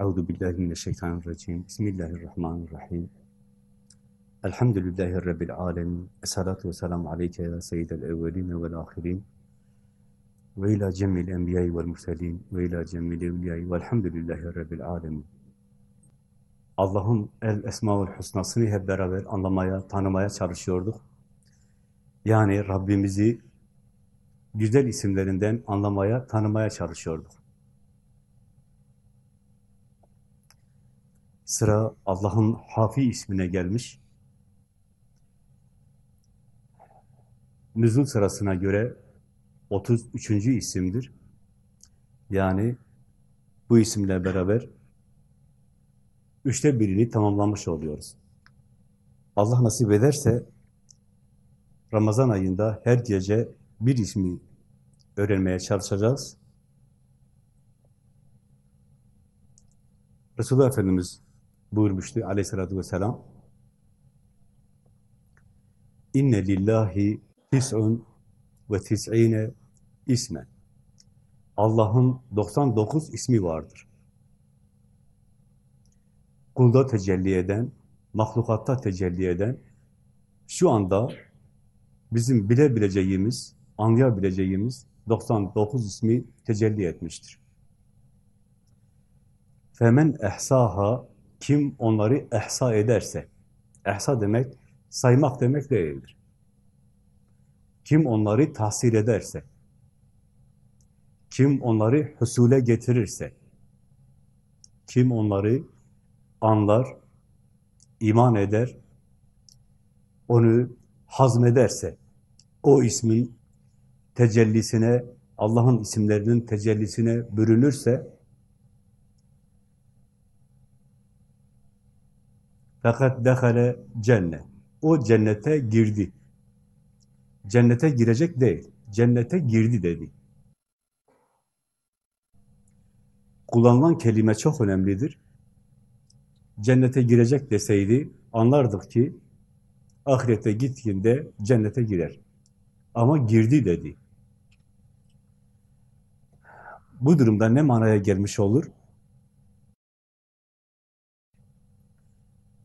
Euzu billahi mineşşeytanirracim. Bismillahirrahmanirrahim. Elhamdülillahi rabbil alamin. Essalatu vesselamu aleyke ya seyyidel evvelin ve'l ahirin. Ve ila cemil enbiya'i ve'l murselin ve ila cemil evliya'i ve'lhamdülillahi rabbil alamin. Allah'ın el esmaül husnasını hep beraber anlamaya, tanımaya çalışıyorduk. Yani Rabbimizi güzel isimlerinden anlamaya, tanımaya çalışıyorduk. Sıra Allah'ın Hafi ismine gelmiş. Nüzul sırasına göre 33. isimdir. Yani bu isimle beraber üçte birini tamamlamış oluyoruz. Allah nasip ederse Ramazan ayında her gece bir ismi öğrenmeye çalışacağız. Resulullah Efendimiz buyurmuştu aleyhissalatü vesselam İnne lillahi tis'un ve tis'ine ismen Allah'ın 99 ismi vardır. Kulda tecelli eden, mahlukatta tecelli eden, şu anda bizim bilebileceğimiz, anlayabileceğimiz 99 ismi tecelli etmiştir. Femen ehsaha kim onları ehsa ederse, ehsa demek saymak demek değildir. Kim onları tahsil ederse, kim onları husule getirirse, kim onları anlar, iman eder, onu hazmederse, o ismin tecellisine, Allah'ın isimlerinin tecellisine bürünürse, fakat dehale cennet. O cennete girdi. Cennete girecek değil, cennete girdi dedi. Kullanılan kelime çok önemlidir. Cennete girecek deseydi anlardık ki ahirete gittiğinde cennete girer. Ama girdi dedi. Bu durumda ne manaya gelmiş olur?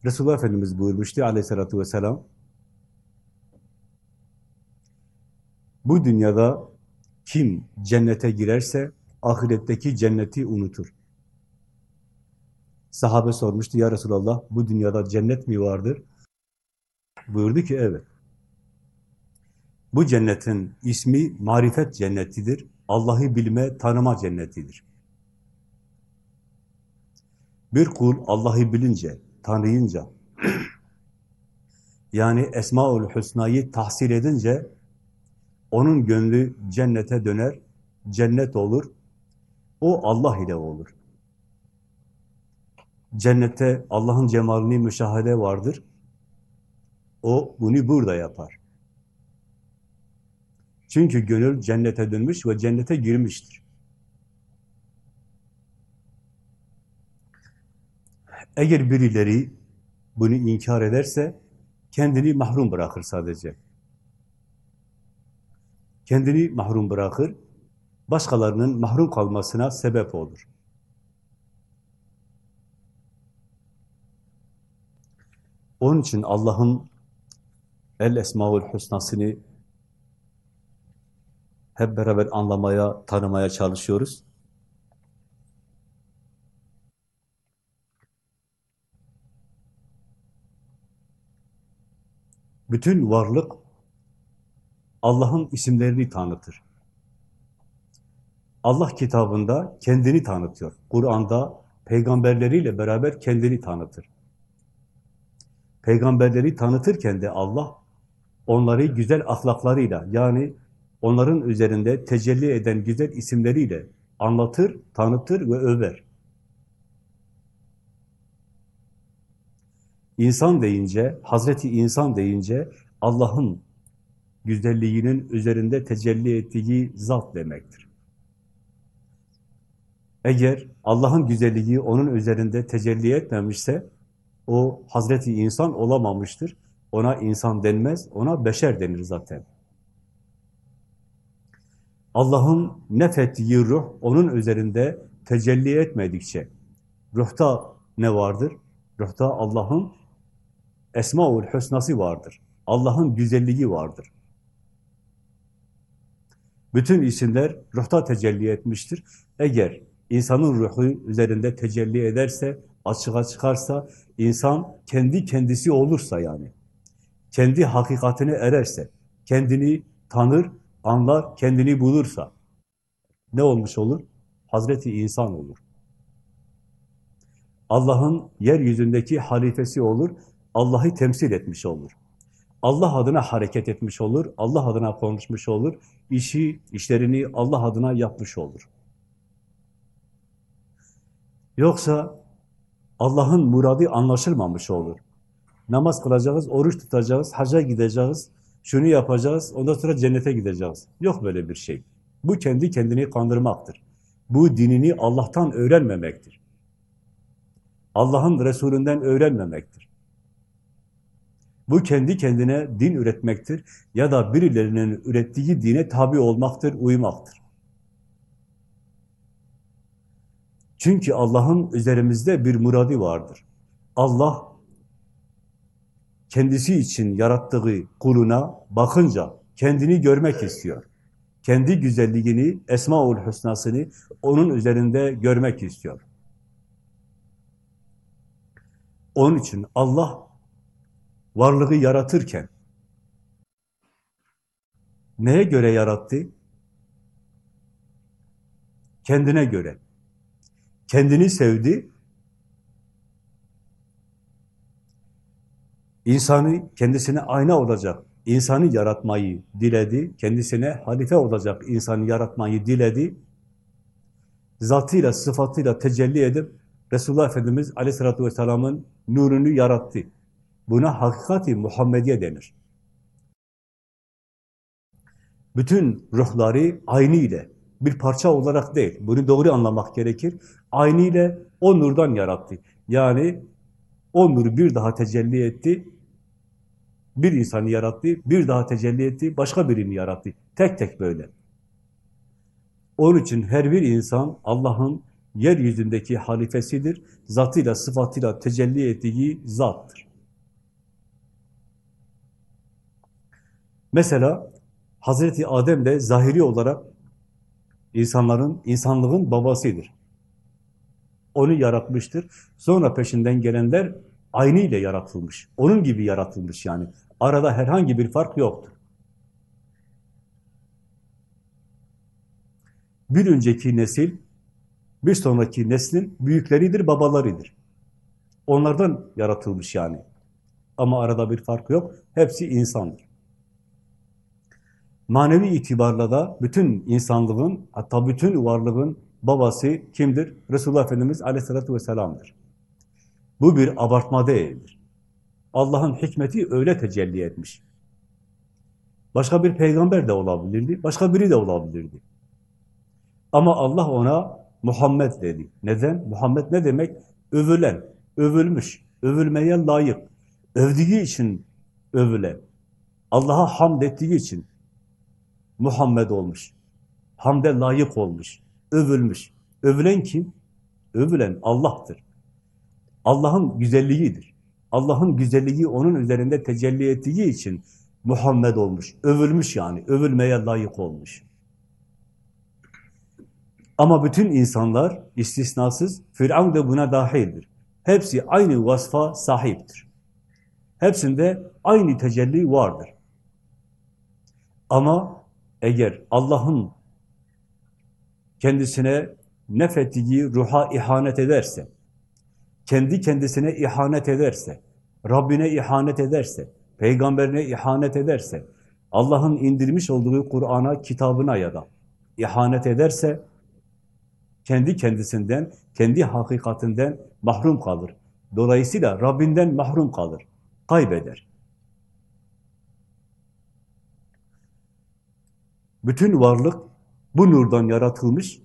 Resulullah Efendimiz buyurmuştu aleyhissalatü vesselam, bu dünyada kim cennete girerse ahiretteki cenneti unutur. Sahabe sormuştu, ya Resulallah bu dünyada cennet mi vardır? Buyurdu ki evet. Bu cennetin ismi marifet cennetidir. Allah'ı bilme, tanıma cennetidir. Bir kul Allah'ı bilince, tanıyınca, yani Esmaül Hüsna'yı tahsil edince, onun gönlü cennete döner, cennet olur, o Allah ile olur. Cennette Allah'ın cemalini müşahede vardır, o bunu burada yapar. Çünkü gönül cennete dönmüş ve cennete girmiştir. Eğer birileri bunu inkar ederse kendini mahrum bırakır sadece. Kendini mahrum bırakır, başkalarının mahrum kalmasına sebep olur. Onun için Allah'ın El Esmaül Hüsna'sını hep beraber anlamaya, tanımaya çalışıyoruz. Bütün varlık Allah'ın isimlerini tanıtır. Allah kitabında kendini tanıtıyor. Kur'an'da peygamberleriyle beraber kendini tanıtır. Peygamberleri tanıtırken de Allah onları güzel ahlaklarıyla yani onların üzerinde tecelli eden güzel isimleriyle anlatır, tanıtır ve över. İnsan deyince, Hazreti İnsan deyince Allah'ın güzelliğinin üzerinde tecelli ettiği zat demektir. Eğer Allah'ın güzelliği onun üzerinde tecelli etmemişse, o Hazreti İnsan olamamıştır. Ona insan denmez, ona beşer denir zaten. Allah'ın nefettiği ruh onun üzerinde tecelli etmedikçe, ruhta ne vardır? Ruhta Allah'ın Esmaül Hüsnası vardır. Allah'ın güzelliği vardır. Bütün isimler ruhta tecelli etmiştir. Eğer insanın ruhu üzerinde tecelli ederse, açığa çıkarsa, insan kendi kendisi olursa yani, kendi hakikatine ererse, kendini tanır, anlar, kendini bulursa, ne olmuş olur? Hazreti insan olur. Allah'ın yeryüzündeki halifesi olur, Allah'ı temsil etmiş olur. Allah adına hareket etmiş olur, Allah adına konuşmuş olur, işi, işlerini Allah adına yapmış olur. Yoksa Allah'ın muradı anlaşılmamış olur. Namaz kılacağız, oruç tutacağız, hacca gideceğiz, şunu yapacağız, ondan sonra cennete gideceğiz. Yok böyle bir şey. Bu kendi kendini kandırmaktır. Bu dinini Allah'tan öğrenmemektir. Allah'ın Resulünden öğrenmemektir. Bu kendi kendine din üretmektir ya da birilerinin ürettiği dine tabi olmaktır, uymaktır. Çünkü Allah'ın üzerimizde bir muradi vardır. Allah kendisi için yarattığı kuluna bakınca kendini görmek istiyor. Kendi güzelliğini, Esmaül Hüsna'sını onun üzerinde görmek istiyor. Onun için Allah varlığı yaratırken neye göre yarattı? Kendine göre. Kendini sevdi. İnsanı kendisine ayna olacak, insanı yaratmayı diledi. Kendisine halife olacak insanı yaratmayı diledi. Zatıyla, sıfatıyla tecelli edip Resulullah Efendimiz Aleyhisselatü Vesselam'ın nurunu yarattı. Buna hakikati Muhammediye denir. Bütün ruhları aynı ile, bir parça olarak değil, bunu doğru anlamak gerekir. Aynı ile o nurdan yarattı. Yani o nur bir daha tecelli etti, bir insanı yarattı, bir daha tecelli etti, başka birini yarattı. Tek tek böyle. Onun için her bir insan Allah'ın yeryüzündeki halifesidir. Zatıyla, sıfatıyla tecelli ettiği zattır. Mesela Hazreti Adem de zahiri olarak insanların, insanlığın babasıdır. Onu yaratmıştır. Sonra peşinden gelenler aynı ile yaratılmış. Onun gibi yaratılmış yani. Arada herhangi bir fark yoktur. Bir önceki nesil, bir sonraki neslin büyükleridir, babalarıdır. Onlardan yaratılmış yani. Ama arada bir fark yok. Hepsi insandır. Manevi itibarla da bütün insanlığın, hatta bütün varlığın babası kimdir? Resulullah Efendimiz aleyhissalatü vesselam'dır. Bu bir abartma değildir. Allah'ın hikmeti öyle tecelli etmiş. Başka bir peygamber de olabilirdi, başka biri de olabilirdi. Ama Allah ona Muhammed dedi. Neden? Muhammed ne demek? Övülen, övülmüş, övülmeye layık. Övdüğü için övülen. Allah'a hamd ettiği için Muhammed olmuş. Hamde layık olmuş, övülmüş. Övülen kim? Övülen Allah'tır. Allah'ın güzelliğidir. Allah'ın güzelliği onun üzerinde tecelli ettiği için Muhammed olmuş, övülmüş yani, övülmeye layık olmuş. Ama bütün insanlar istisnasız, Firavun da buna dahildir. Hepsi aynı vasfa sahiptir. Hepsinde aynı tecelli vardır. Ama eğer Allah'ın kendisine nefettiği ruha ihanet ederse, kendi kendisine ihanet ederse, Rabbine ihanet ederse, peygamberine ihanet ederse, Allah'ın indirmiş olduğu Kur'an'a, kitabına ya da ihanet ederse, kendi kendisinden, kendi hakikatinden mahrum kalır. Dolayısıyla Rabbinden mahrum kalır, kaybeder. Bütün varlık bu nurdan yaratılmış.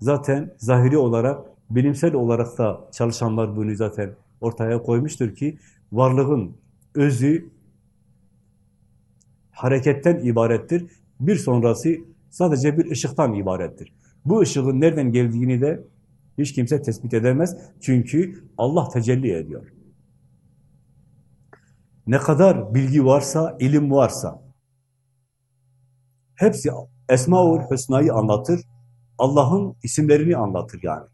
Zaten zahiri olarak, bilimsel olarak da çalışanlar bunu zaten ortaya koymuştur ki varlığın özü hareketten ibarettir. Bir sonrası sadece bir ışıktan ibarettir. Bu ışığın nereden geldiğini de Hiç kimse tespit edemez. Çünkü Allah tecelli ediyor. Ne kadar bilgi varsa, ilim varsa, hepsi Esma-ül Hüsna'yı anlatır, Allah'ın isimlerini anlatır yani.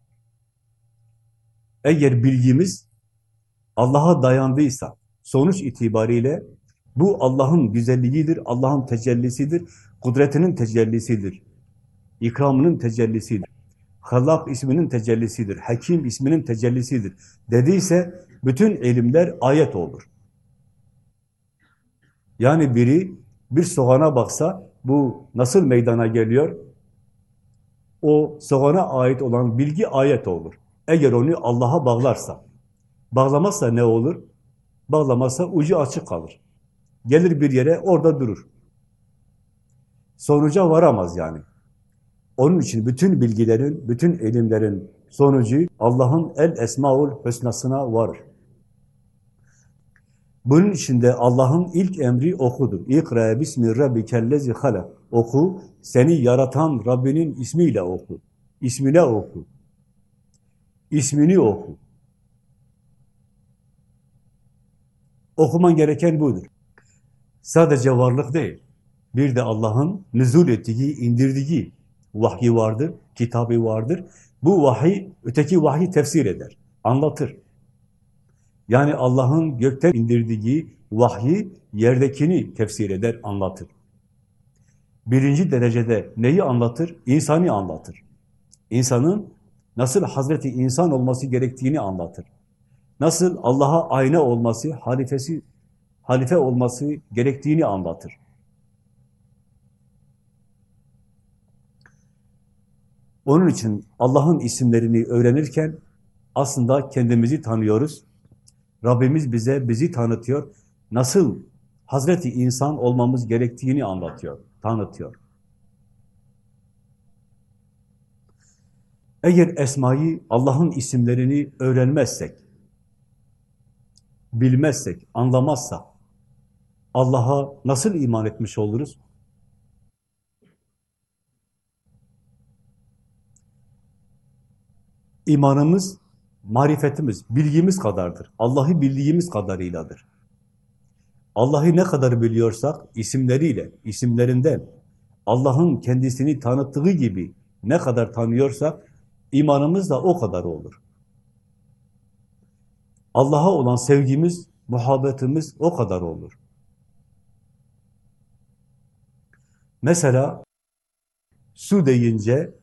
Eğer bilgimiz Allah'a dayandıysa, sonuç itibariyle bu Allah'ın güzelliğidir, Allah'ın tecellisidir, kudretinin tecellisidir, ikramının tecellisidir. Hallak isminin tecellisidir, Hakim isminin tecellisidir dediyse bütün ilimler ayet olur. Yani biri bir soğana baksa bu nasıl meydana geliyor? O soğana ait olan bilgi ayet olur. Eğer onu Allah'a bağlarsa. Bağlamazsa ne olur? Bağlamazsa ucu açık kalır. Gelir bir yere orada durur. Sonuca varamaz yani. Onun için bütün bilgilerin, bütün ilimlerin sonucu Allah'ın el esmaul hüsnasına varır. Bunun içinde Allah'ın ilk emri okudur. İkra bismi rabbikellezi halak. Oku, seni yaratan Rabbinin ismiyle oku. İsmine oku. İsmini oku. Okuman gereken budur. Sadece varlık değil. Bir de Allah'ın nüzul ettiği, indirdiği vahyi vardır, kitabı vardır. Bu vahiy, öteki vahyi tefsir eder, anlatır. Yani Allah'ın gökten indirdiği vahyi, yerdekini tefsir eder, anlatır. Birinci derecede neyi anlatır? İnsani anlatır. İnsanın nasıl Hazreti insan olması gerektiğini anlatır. Nasıl Allah'a ayna olması, halifesi, halife olması gerektiğini anlatır. Onun için Allah'ın isimlerini öğrenirken aslında kendimizi tanıyoruz. Rabbimiz bize bizi tanıtıyor. Nasıl Hazreti insan olmamız gerektiğini anlatıyor, tanıtıyor. Eğer esmayı, Allah'ın isimlerini öğrenmezsek, bilmezsek, anlamazsak, Allah'a nasıl iman etmiş oluruz? İmanımız, marifetimiz, bilgimiz kadardır. Allah'ı bildiğimiz kadarıyladır. Allah'ı ne kadar biliyorsak, isimleriyle, isimlerinden, Allah'ın kendisini tanıttığı gibi ne kadar tanıyorsak, imanımız da o kadar olur. Allah'a olan sevgimiz, muhabbetimiz o kadar olur. Mesela su deyince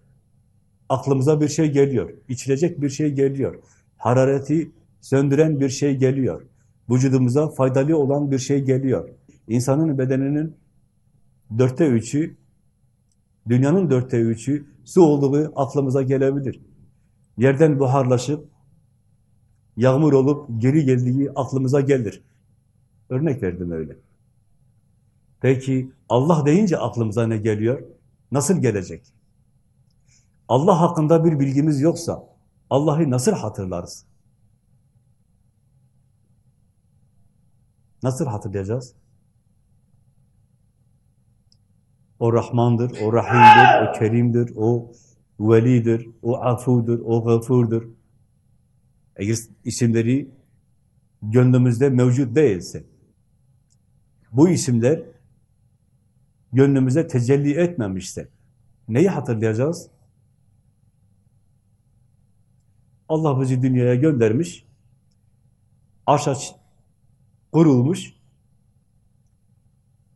aklımıza bir şey geliyor, içilecek bir şey geliyor, harareti söndüren bir şey geliyor, vücudumuza faydalı olan bir şey geliyor. İnsanın bedeninin dörtte üçü, dünyanın dörtte üçü su olduğu aklımıza gelebilir. Yerden buharlaşıp, yağmur olup geri geldiği aklımıza gelir. Örnek verdim öyle. Peki Allah deyince aklımıza ne geliyor? Nasıl gelecek? Allah hakkında bir bilgimiz yoksa Allah'ı nasıl hatırlarız? Nasıl hatırlayacağız? O Rahmandır, o Rahim'dir, o Kerim'dir, o Velidir, o Afudur, o Gafurdur. Eğer isimleri gönlümüzde mevcut değilse, bu isimler gönlümüze tecelli etmemişse, neyi hatırlayacağız? Allah bizi dünyaya göndermiş, arşa kurulmuş,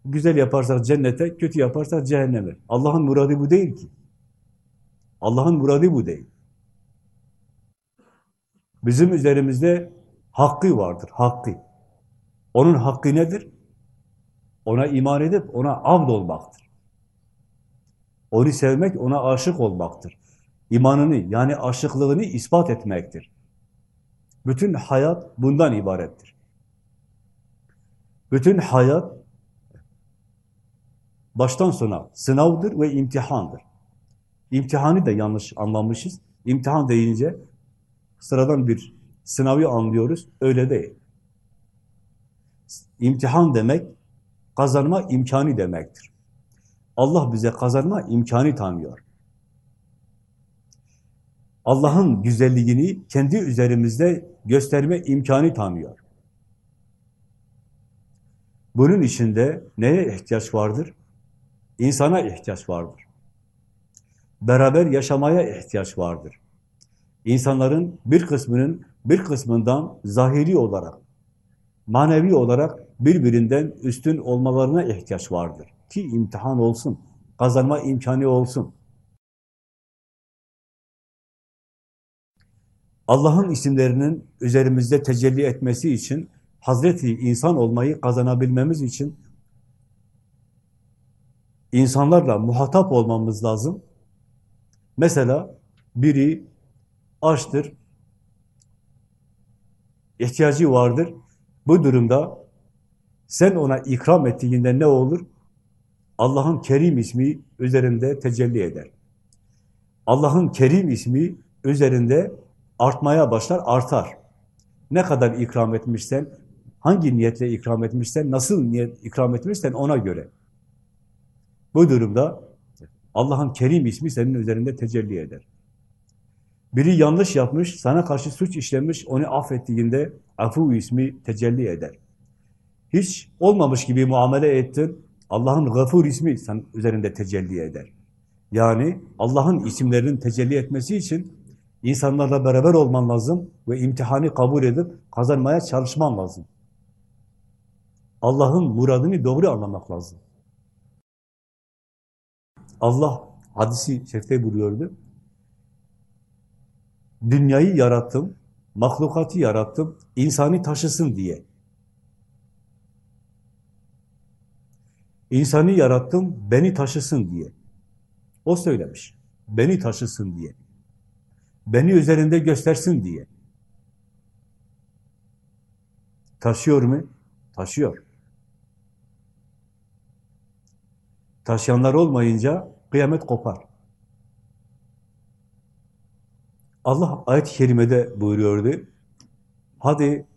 güzel yaparsak cennete, kötü yaparsak cehenneme. Allah'ın muradı bu değil ki. Allah'ın muradı bu değil. Bizim üzerimizde hakkı vardır, hakkı. Onun hakkı nedir? Ona iman edip ona abd olmaktır. Onu sevmek, ona aşık olmaktır. İmanını yani aşıklığını ispat etmektir. Bütün hayat bundan ibarettir. Bütün hayat baştan sona sınavdır ve imtihandır. İmtihanı da yanlış anlamışız. İmtihan deyince sıradan bir sınavı anlıyoruz. Öyle değil. İmtihan demek kazanma imkanı demektir. Allah bize kazanma imkanı tanıyor. Allah'ın güzelliğini kendi üzerimizde gösterme imkanı tanıyor. Bunun içinde neye ihtiyaç vardır? İnsana ihtiyaç vardır. Beraber yaşamaya ihtiyaç vardır. İnsanların bir kısmının bir kısmından zahiri olarak, manevi olarak birbirinden üstün olmalarına ihtiyaç vardır. Ki imtihan olsun, kazanma imkanı olsun. Allah'ın isimlerinin üzerimizde tecelli etmesi için, Hazreti insan olmayı kazanabilmemiz için insanlarla muhatap olmamız lazım. Mesela biri açtır, ihtiyacı vardır. Bu durumda sen ona ikram ettiğinde ne olur? Allah'ın Kerim ismi üzerinde tecelli eder. Allah'ın Kerim ismi üzerinde artmaya başlar, artar. Ne kadar ikram etmişsen, hangi niyetle ikram etmişsen, nasıl niyet ikram etmişsen ona göre. Bu durumda Allah'ın Kerim ismi senin üzerinde tecelli eder. Biri yanlış yapmış, sana karşı suç işlemiş, onu affettiğinde afu ismi tecelli eder. Hiç olmamış gibi muamele ettin, Allah'ın gafur ismi sen üzerinde tecelli eder. Yani Allah'ın isimlerinin tecelli etmesi için insanlarla beraber olman lazım ve imtihanı kabul edip kazanmaya çalışman lazım. Allah'ın muradını doğru anlamak lazım. Allah hadisi şerifte buyuruyordu. Dünyayı yarattım, mahlukatı yarattım, insanı taşısın diye. İnsanı yarattım, beni taşısın diye. O söylemiş. Beni taşısın diye. Beni üzerinde göstersin diye. Taşıyor mu? Taşıyor. Taşıyanlar olmayınca kıyamet kopar. Allah ayet-i kerimede buyuruyordu. Hadi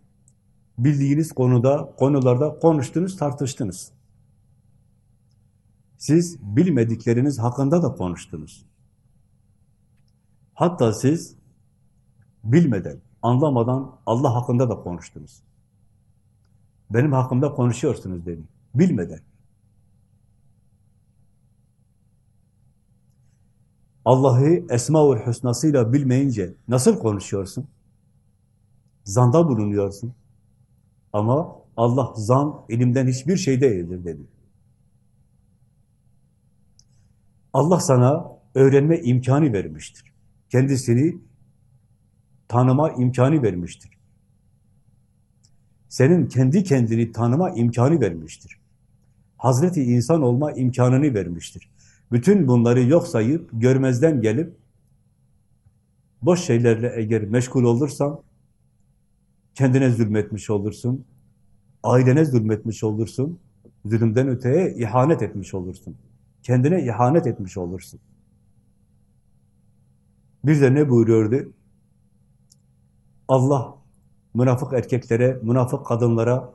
bildiğiniz konuda, konularda konuştunuz, tartıştınız. Siz bilmedikleriniz hakkında da konuştunuz. Hatta siz bilmeden, anlamadan Allah hakkında da konuştunuz. Benim hakkımda konuşuyorsunuz dedi. Bilmeden. Allah'ı Esma-ül Hüsna'sıyla bilmeyince nasıl konuşuyorsun? Zanda bulunuyorsun. Ama Allah zan ilimden hiçbir şey değildir dedi. Allah sana öğrenme imkanı vermiştir. Kendisini tanıma imkanı vermiştir. Senin kendi kendini tanıma imkanı vermiştir. Hazreti insan olma imkanını vermiştir. Bütün bunları yok sayıp, görmezden gelip, boş şeylerle eğer meşgul olursan, kendine zulmetmiş olursun, ailene zulmetmiş olursun, zulümden öteye ihanet etmiş olursun. Kendine ihanet etmiş olursun. Bir de ne buyuruyordu? Allah münafık erkeklere, münafık kadınlara,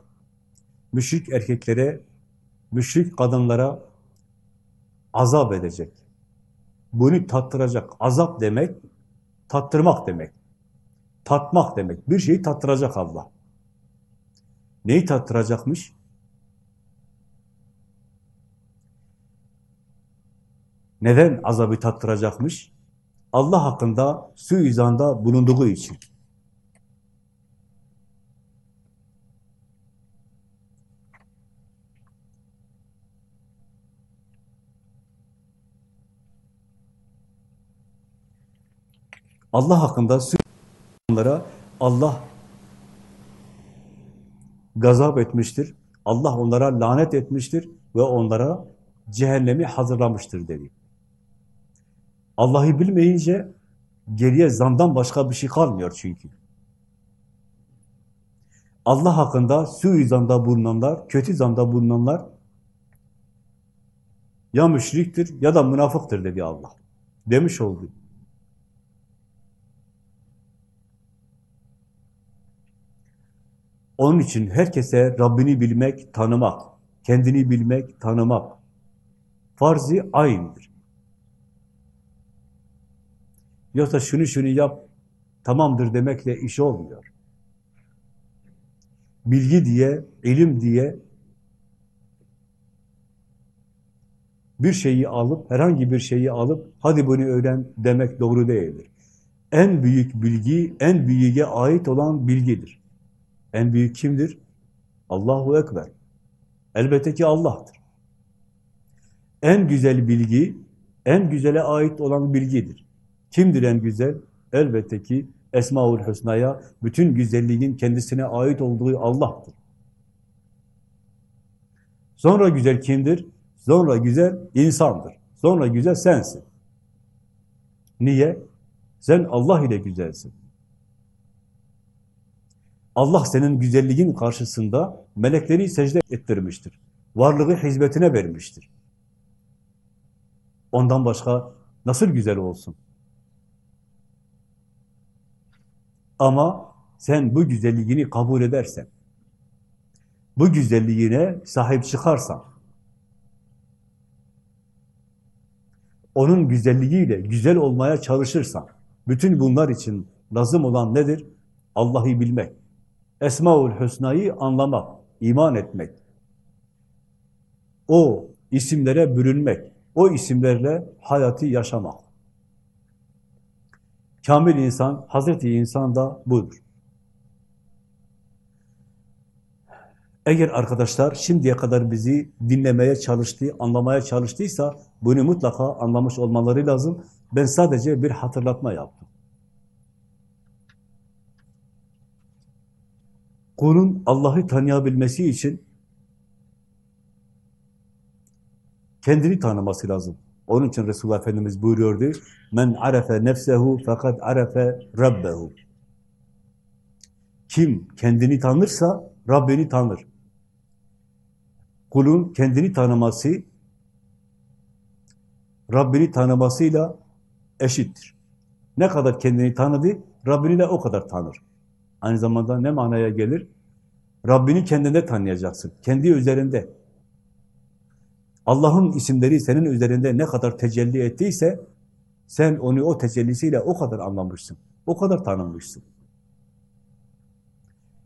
müşrik erkeklere, müşrik kadınlara azap edecek. Bunu tattıracak. Azap demek, tattırmak demek. Tatmak demek. Bir şeyi tattıracak Allah. Neyi tattıracakmış? Neden azabı tattıracakmış? Allah hakkında suizanda bulunduğu için. Allah hakkında onlara Allah gazap etmiştir. Allah onlara lanet etmiştir ve onlara cehennemi hazırlamıştır dedi. Allah'ı bilmeyince geriye zandan başka bir şey kalmıyor çünkü. Allah hakkında suizanda bulunanlar, kötü zanda bulunanlar ya müşriktir ya da münafıktır dedi Allah. Demiş oldu. Onun için herkese Rabbini bilmek, tanımak, kendini bilmek, tanımak farzi aynıdır. Yoksa şunu şunu yap, tamamdır demekle iş olmuyor. Bilgi diye, ilim diye bir şeyi alıp, herhangi bir şeyi alıp, hadi bunu öğren demek doğru değildir. En büyük bilgi, en büyüğe ait olan bilgidir. En büyük kimdir? Allahu Ekber. Elbette ki Allah'tır. En güzel bilgi, en güzele ait olan bilgidir. Kimdir en güzel? Elbette ki Esmaül Hüsna'ya bütün güzelliğin kendisine ait olduğu Allah'tır. Sonra güzel kimdir? Sonra güzel insandır. Sonra güzel sensin. Niye? Sen Allah ile güzelsin. Allah senin güzelliğin karşısında melekleri secde ettirmiştir. Varlığı hizmetine vermiştir. Ondan başka nasıl güzel olsun? Ama sen bu güzelliğini kabul edersen, bu güzelliğine sahip çıkarsan, onun güzelliğiyle güzel olmaya çalışırsan, bütün bunlar için lazım olan nedir? Allah'ı bilmek, Esmaül Hüsna'yı anlamak, iman etmek, o isimlere bürünmek, o isimlerle hayatı yaşamak. Kamil insan, Hazreti insan da budur. Eğer arkadaşlar şimdiye kadar bizi dinlemeye çalıştı, anlamaya çalıştıysa bunu mutlaka anlamış olmaları lazım. Ben sadece bir hatırlatma yaptım. Kulun Allah'ı tanıyabilmesi için kendini tanıması lazım. Onun için Resulullah Efendimiz buyuruyordu. Men arefe nefsehu fakat arefe rabbehu. Kim kendini tanırsa Rabbini tanır. Kulun kendini tanıması Rabbini tanımasıyla eşittir. Ne kadar kendini tanıdı, Rabbini de o kadar tanır. Aynı zamanda ne manaya gelir? Rabbini kendinde tanıyacaksın. Kendi üzerinde. Allah'ın isimleri senin üzerinde ne kadar tecelli ettiyse, sen onu o tecellisiyle o kadar anlamışsın. O kadar tanımışsın.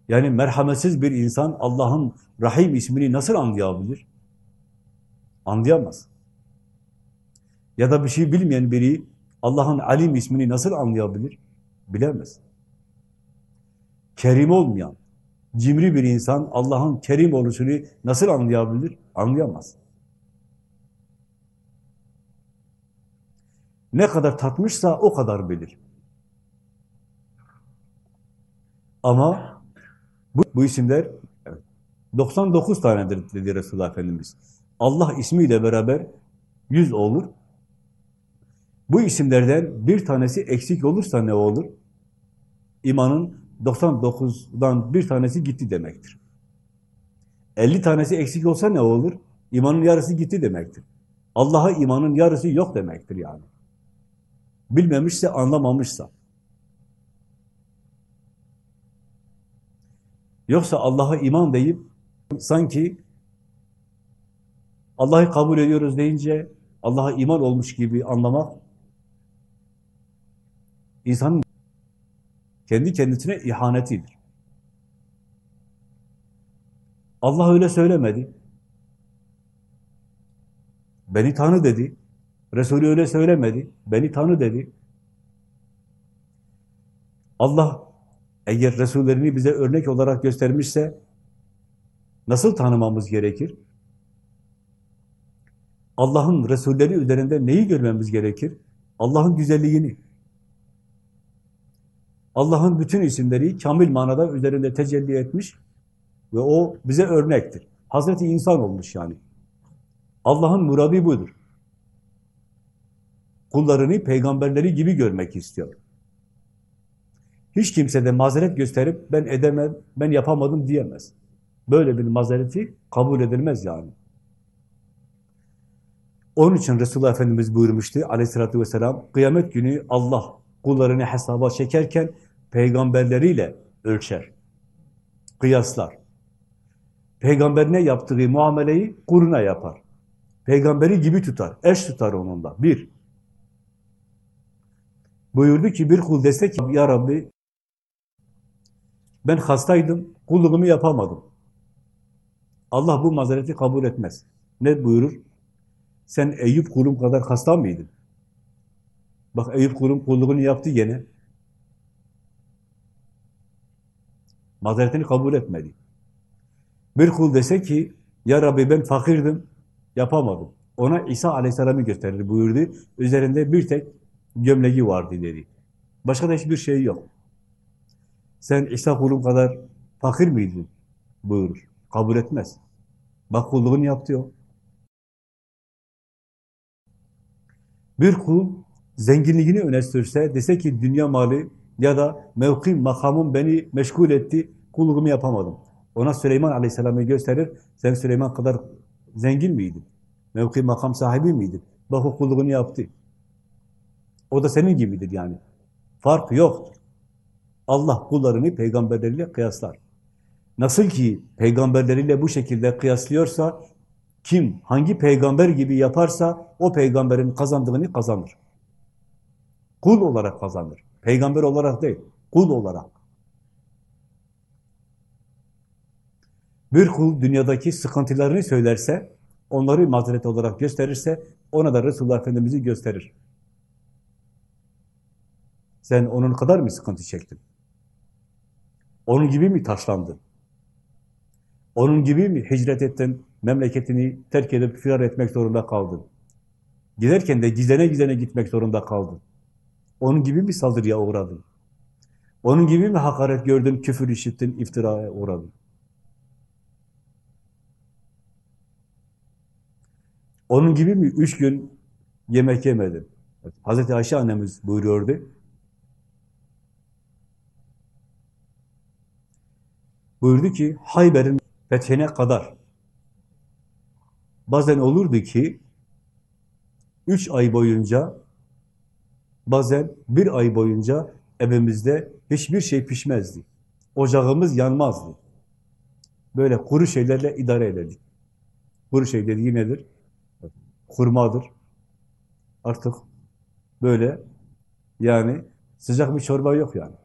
Yani merhametsiz bir insan Allah'ın Rahim ismini nasıl anlayabilir? Anlayamaz. Ya da bir şey bilmeyen biri Allah'ın Alim ismini nasıl anlayabilir? Bilemez. Kerim olmayan, cimri bir insan Allah'ın kerim oluşunu nasıl anlayabilir? Anlayamaz. Ne kadar tatmışsa o kadar bilir. Ama bu, bu isimler 99 tanedir dedi Resulullah Efendimiz. Allah ismiyle beraber 100 olur. Bu isimlerden bir tanesi eksik olursa ne olur? İmanın 99'dan bir tanesi gitti demektir. 50 tanesi eksik olsa ne olur? İmanın yarısı gitti demektir. Allah'a imanın yarısı yok demektir yani. Bilmemişse, anlamamışsa. Yoksa Allah'a iman deyip sanki Allah'ı kabul ediyoruz deyince Allah'a iman olmuş gibi anlamak insanın kendi kendisine ihanetidir. Allah öyle söylemedi. Beni tanı dedi. Resulü öyle söylemedi. Beni tanı dedi. Allah eğer Resullerini bize örnek olarak göstermişse nasıl tanımamız gerekir? Allah'ın Resulleri üzerinde neyi görmemiz gerekir? Allah'ın güzelliğini. Allah'ın bütün isimleri kamil manada üzerinde tecelli etmiş ve o bize örnektir. Hazreti insan olmuş yani. Allah'ın muradı budur. Kullarını peygamberleri gibi görmek istiyor. Hiç kimse de mazeret gösterip ben edemem, ben yapamadım diyemez. Böyle bir mazereti kabul edilmez yani. Onun için Resulullah Efendimiz buyurmuştu aleyhissalatü vesselam, kıyamet günü Allah kullarını hesaba çekerken peygamberleriyle ölçer, kıyaslar. Peygamberine yaptığı muameleyi kuruna yapar. Peygamberi gibi tutar, eş tutar onunla. Bir. Buyurdu ki bir kul dese ki ya Rabbi ben hastaydım, kulluğumu yapamadım. Allah bu mazereti kabul etmez. Ne buyurur? Sen Eyüp kulum kadar hasta mıydın? Bak Eyüp kulum kulluğunu yaptı gene. Mazeretini kabul etmedi. Bir kul dese ki, Ya Rabbi ben fakirdim, yapamadım. Ona İsa Aleyhisselam'ı gösterir buyurdu. Üzerinde bir tek gömleği vardı dedi. Başka da hiçbir şey yok. Sen İsa kulum kadar fakir miydin? Buyurur. Kabul etmez. Bak kulluğunu yaptı o. Bir kul zenginliğini öne sürse, dese ki dünya malı ya da mevkim, makamım beni meşgul etti, kulluğumu yapamadım. Ona Süleyman Aleyhisselam'ı gösterir, sen Süleyman kadar zengin miydin? Mevki, makam sahibi miydin? Bak o kulluğunu yaptı. O da senin gibidir yani. Fark yoktur. Allah kullarını peygamberleriyle kıyaslar. Nasıl ki peygamberleriyle bu şekilde kıyaslıyorsa, kim hangi peygamber gibi yaparsa o peygamberin kazandığını kazanır. Kul olarak kazanır. Peygamber olarak değil, kul olarak. Bir kul dünyadaki sıkıntılarını söylerse, onları mazeret olarak gösterirse, ona da Resulullah Efendimiz'i gösterir. Sen onun kadar mı sıkıntı çektin? Onun gibi mi taşlandın? Onun gibi mi hicret ettin, memleketini terk edip firar etmek zorunda kaldın? Giderken de gizlene gizlene gitmek zorunda kaldın. Onun gibi mi saldırıya uğradın? Onun gibi mi hakaret gördün, küfür işittin, iftiraya uğradın? Onun gibi mi üç gün yemek yemedin? Hazreti Ayşe annemiz buyuruyordu. Buyurdu ki Hayber'in fethine kadar bazen olurdu ki üç ay boyunca bazen bir ay boyunca evimizde hiçbir şey pişmezdi. Ocağımız yanmazdı. Böyle kuru şeylerle idare ederdik. Kuru şey dediği nedir? Kurmadır. Artık böyle yani sıcak bir çorba yok yani.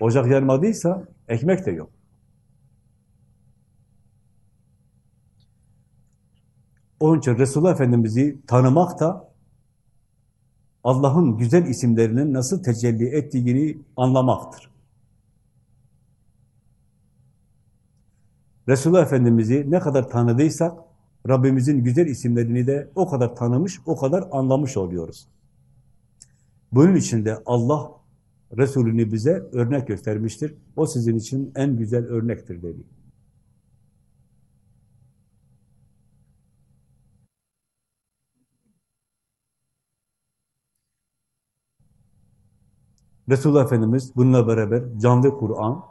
Ocak yanmadıysa ekmek de yok. Onun için Resulullah Efendimiz'i tanımak da Allah'ın güzel isimlerinin nasıl tecelli ettiğini anlamaktır. Resulullah Efendimiz'i ne kadar tanıdıysak, Rabbimizin güzel isimlerini de o kadar tanımış, o kadar anlamış oluyoruz. Bunun için de Allah Resulünü bize örnek göstermiştir. O sizin için en güzel örnektir dedi. Resulullah Efendimiz bununla beraber canlı Kur'an,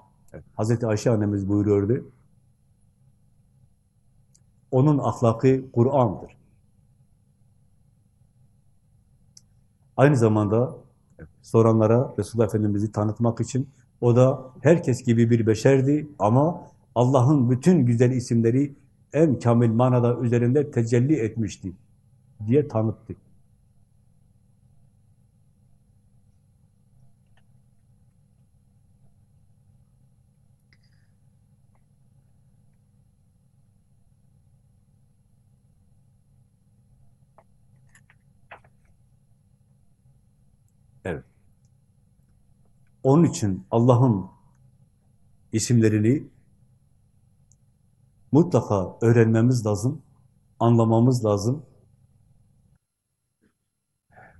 Hazreti Ayşe annemiz buyuruyordu. Onun ahlakı Kur'an'dır. Aynı zamanda soranlara Resulullah Efendimiz'i tanıtmak için o da herkes gibi bir beşerdi ama Allah'ın bütün güzel isimleri en kamil manada üzerinde tecelli etmişti diye tanıttı. Evet. Onun için Allah'ın isimlerini mutlaka öğrenmemiz lazım, anlamamız lazım.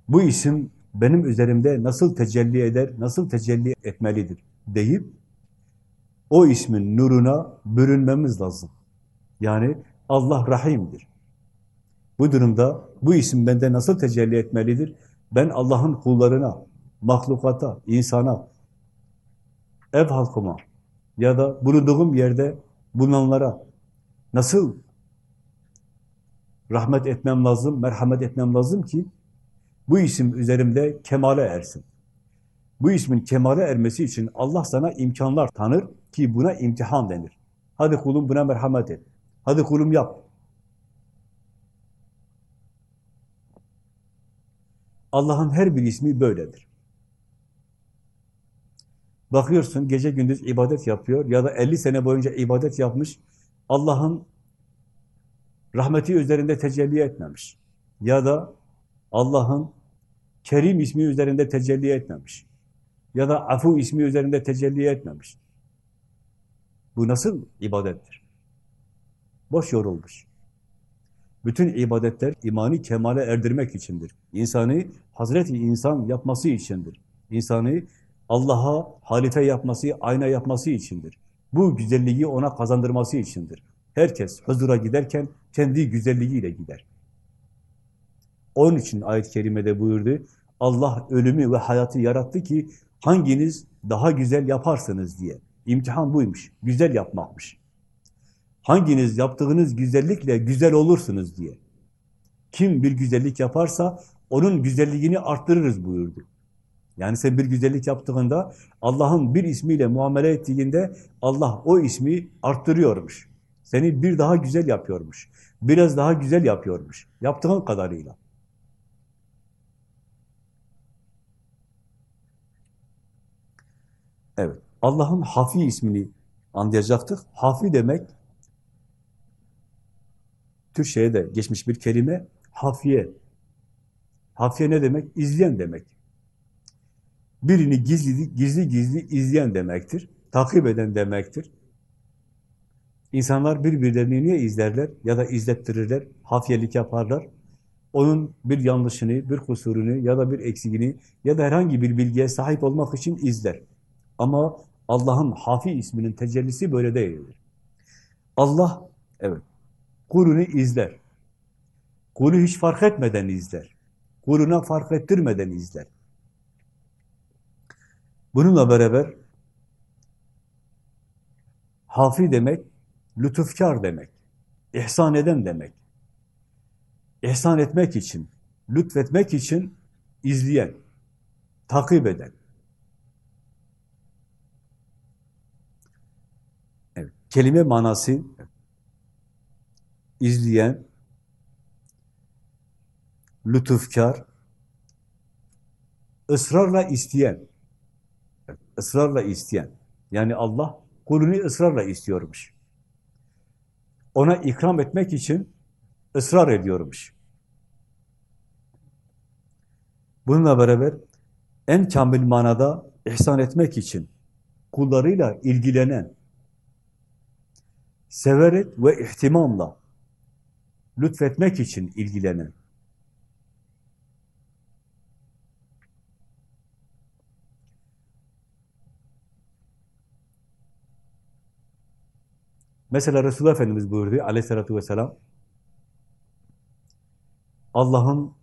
Bu isim benim üzerimde nasıl tecelli eder, nasıl tecelli etmelidir deyip o ismin nuruna bürünmemiz lazım. Yani Allah Rahim'dir. Bu durumda bu isim bende nasıl tecelli etmelidir? Ben Allah'ın kullarına, mahlukata, insana, ev halkıma ya da bulunduğum yerde bulunanlara nasıl rahmet etmem lazım, merhamet etmem lazım ki bu isim üzerimde kemale ersin. Bu ismin kemale ermesi için Allah sana imkanlar tanır ki buna imtihan denir. Hadi kulum buna merhamet et. Hadi kulum yap. Allah'ın her bir ismi böyledir. Bakıyorsun gece gündüz ibadet yapıyor ya da 50 sene boyunca ibadet yapmış. Allah'ın rahmeti üzerinde tecelli etmemiş. Ya da Allah'ın Kerim ismi üzerinde tecelli etmemiş. Ya da Afu ismi üzerinde tecelli etmemiş. Bu nasıl ibadettir? Boş yorulmuş. Bütün ibadetler imanı kemale erdirmek içindir. İnsanı Hazreti insan yapması içindir. İnsanı Allah'a halife yapması, ayna yapması içindir. Bu güzelliği ona kazandırması içindir. Herkes huzura giderken kendi güzelliğiyle gider. Onun için ayet-i kerimede buyurdu, Allah ölümü ve hayatı yarattı ki hanginiz daha güzel yaparsınız diye. İmtihan buymuş, güzel yapmakmış. Hanginiz yaptığınız güzellikle güzel olursunuz diye. Kim bir güzellik yaparsa onun güzelliğini arttırırız buyurdu. Yani sen bir güzellik yaptığında Allah'ın bir ismiyle muamele ettiğinde Allah o ismi arttırıyormuş. Seni bir daha güzel yapıyormuş. Biraz daha güzel yapıyormuş. Yaptığın kadarıyla. Evet. Allah'ın Hafi ismini anlayacaktık. Hafi demek Türkçe'ye de geçmiş bir kelime hafiye. Hafiye ne demek? İzleyen demek. Birini gizli gizli gizli izleyen demektir. Takip eden demektir. İnsanlar birbirlerini niye izlerler ya da izlettirirler, hafiyelik yaparlar? Onun bir yanlışını, bir kusurunu ya da bir eksiğini ya da herhangi bir bilgiye sahip olmak için izler. Ama Allah'ın Hafi isminin tecellisi böyle değildir. Allah, evet, kulunu izler. Kulu hiç fark etmeden izler. Kuluna fark ettirmeden izler. Bununla beraber Hafi demek, lütufkar demek, ihsan eden demek. İhsan etmek için, lütfetmek için izleyen, takip eden. Evet, kelime manası izleyen, lütufkar, ısrarla isteyen, ısrarla isteyen. Yani Allah kulunu ısrarla istiyormuş. Ona ikram etmek için ısrar ediyormuş. Bununla beraber en kamil manada ihsan etmek için kullarıyla ilgilenen, severek ve ihtimamla lütfetmek için ilgilenen, Mesela Resulullah Efendimiz buyurdu aleyhissalatü vesselam Allah'ın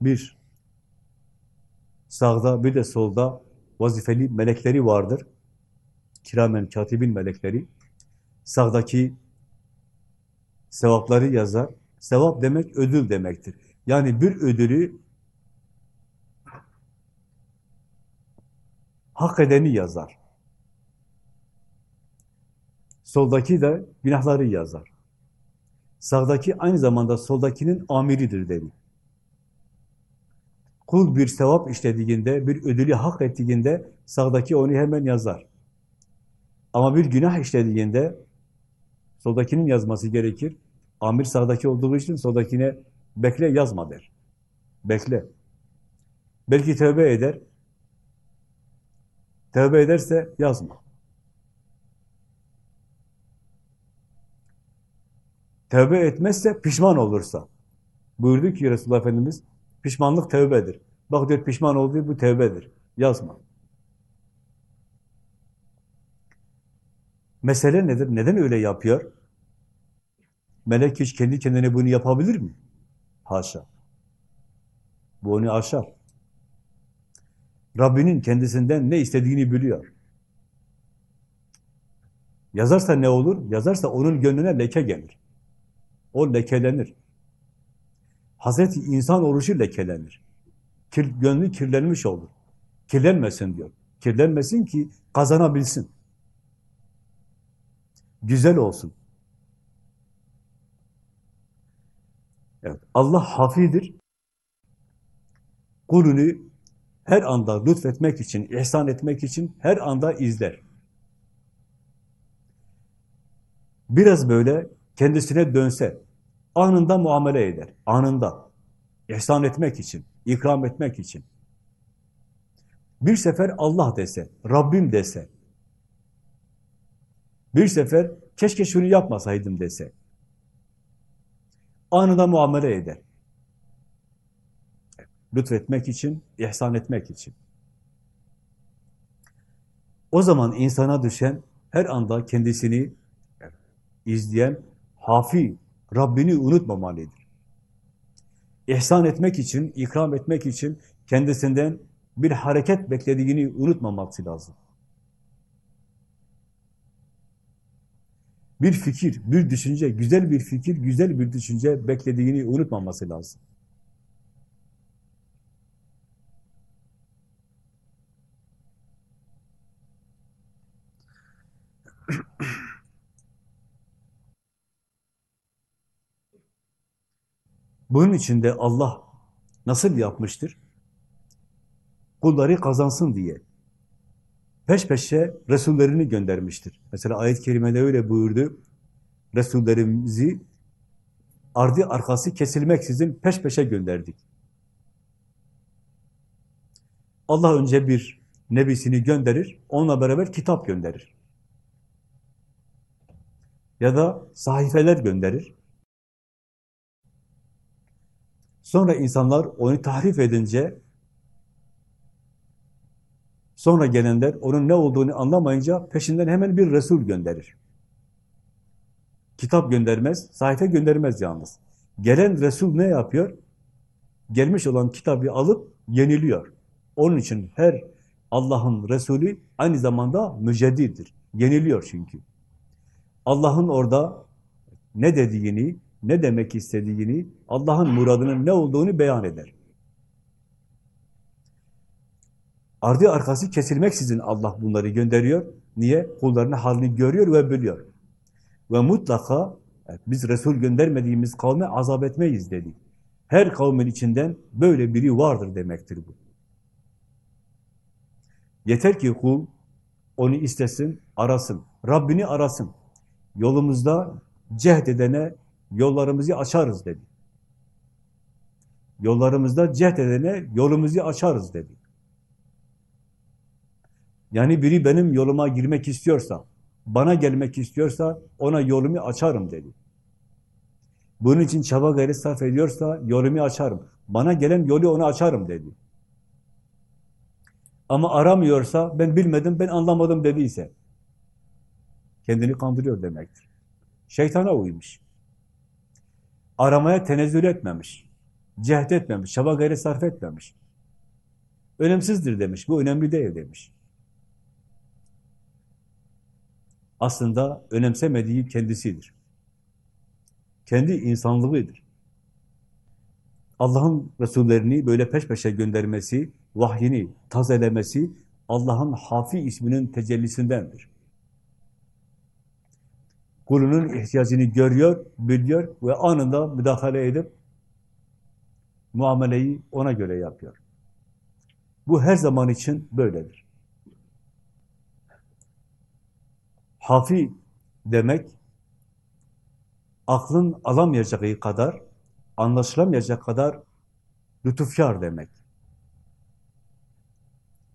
bir sağda bir de solda vazifeli melekleri vardır. Kiramen katibin melekleri. Sağdaki sevapları yazar. Sevap demek ödül demektir. Yani bir ödülü hak edeni yazar. Soldaki de günahları yazar. Sağdaki aynı zamanda soldakinin amiridir dedi. Kul bir sevap işlediğinde, bir ödülü hak ettiğinde sağdaki onu hemen yazar. Ama bir günah işlediğinde soldakinin yazması gerekir. Amir sağdaki olduğu için soldakine bekle yazma der. Bekle. Belki tövbe eder, Tevbe ederse yazma. Tevbe etmezse pişman olursa. Buyurdu ki Resulullah Efendimiz, pişmanlık tevbedir. Bak diyor pişman oldu, bu tevbedir. Yazma. Mesele nedir? Neden öyle yapıyor? Melek hiç kendi kendine bunu yapabilir mi? Haşa. Bu onu aşar. Rabbinin kendisinden ne istediğini biliyor. Yazarsa ne olur? Yazarsa onun gönlüne leke gelir. O lekelenir. Hazreti insan oluşu lekelenir. Kir, gönlü kirlenmiş olur. Kirlenmesin diyor. Kirlenmesin ki kazanabilsin. Güzel olsun. Evet, Allah hafidir. Kulunu her anda lütfetmek için, ihsan etmek için her anda izler. Biraz böyle kendisine dönse, anında muamele eder, anında. İhsan etmek için, ikram etmek için. Bir sefer Allah dese, Rabbim dese, bir sefer keşke şunu yapmasaydım dese, anında muamele eder. Lütfetmek için, ihsan etmek için. O zaman insana düşen her anda kendisini izleyen hafi, Rabbini unutmamalıdır. İhsan etmek için, ikram etmek için kendisinden bir hareket beklediğini unutmaması lazım. Bir fikir, bir düşünce, güzel bir fikir, güzel bir düşünce beklediğini unutmaması lazım. Bunun için de Allah nasıl yapmıştır? Kulları kazansın diye. Peş peşe Resullerini göndermiştir. Mesela ayet-i kerimede öyle buyurdu. Resullerimizi ardı arkası kesilmeksizin peş peşe gönderdik. Allah önce bir nebisini gönderir, onunla beraber kitap gönderir. Ya da sahifeler gönderir. Sonra insanlar onu tahrif edince, sonra gelenler onun ne olduğunu anlamayınca peşinden hemen bir Resul gönderir. Kitap göndermez, sayfa göndermez yalnız. Gelen Resul ne yapıyor? Gelmiş olan kitabı alıp yeniliyor. Onun için her Allah'ın Resulü aynı zamanda müceddittir. Yeniliyor çünkü. Allah'ın orada ne dediğini, ne demek istediğini, Allah'ın muradının ne olduğunu beyan eder. Ardı arkası kesilmeksizin Allah bunları gönderiyor. Niye? Kullarının halini görüyor ve biliyor. Ve mutlaka biz Resul göndermediğimiz kavme azap etmeyiz dedi. Her kavmin içinden böyle biri vardır demektir bu. Yeter ki kul onu istesin, arasın. Rabbini arasın. Yolumuzda cehd edene yollarımızı açarız dedi. Yollarımızda cehd edene yolumuzu açarız dedi. Yani biri benim yoluma girmek istiyorsa, bana gelmek istiyorsa ona yolumu açarım dedi. Bunun için çaba gayret sarf ediyorsa yolumu açarım. Bana gelen yolu ona açarım dedi. Ama aramıyorsa, ben bilmedim, ben anlamadım dediyse, kendini kandırıyor demektir. Şeytana uymuş. Aramaya tenezzül etmemiş. Cehd etmemiş, çaba gayret sarf etmemiş. Önemsizdir demiş, bu önemli değil demiş. Aslında önemsemediği kendisidir. Kendi insanlığıdır. Allah'ın Resullerini böyle peş peşe göndermesi, vahyini tazelemesi Allah'ın Hafi isminin tecellisindendir. Kulunun ihtiyacını görüyor, biliyor ve anında müdahale edip muameleyi ona göre yapıyor. Bu her zaman için böyledir. Hafi demek, aklın alamayacağı kadar, anlaşılamayacak kadar lütufkar demek.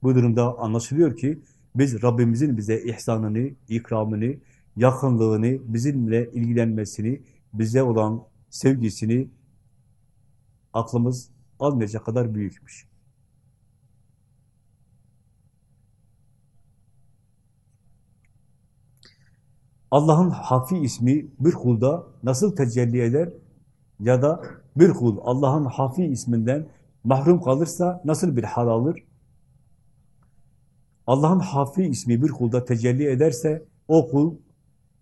Bu durumda anlaşılıyor ki, biz Rabbimizin bize ihsanını, ikramını, yakınlığını, bizimle ilgilenmesini, bize olan sevgisini aklımız almayacak kadar büyükmüş. Allah'ın Hafi ismi bir kulda nasıl tecelli eder ya da bir kul Allah'ın Hafi isminden mahrum kalırsa nasıl bir hal alır? Allah'ın Hafi ismi bir kulda tecelli ederse o kul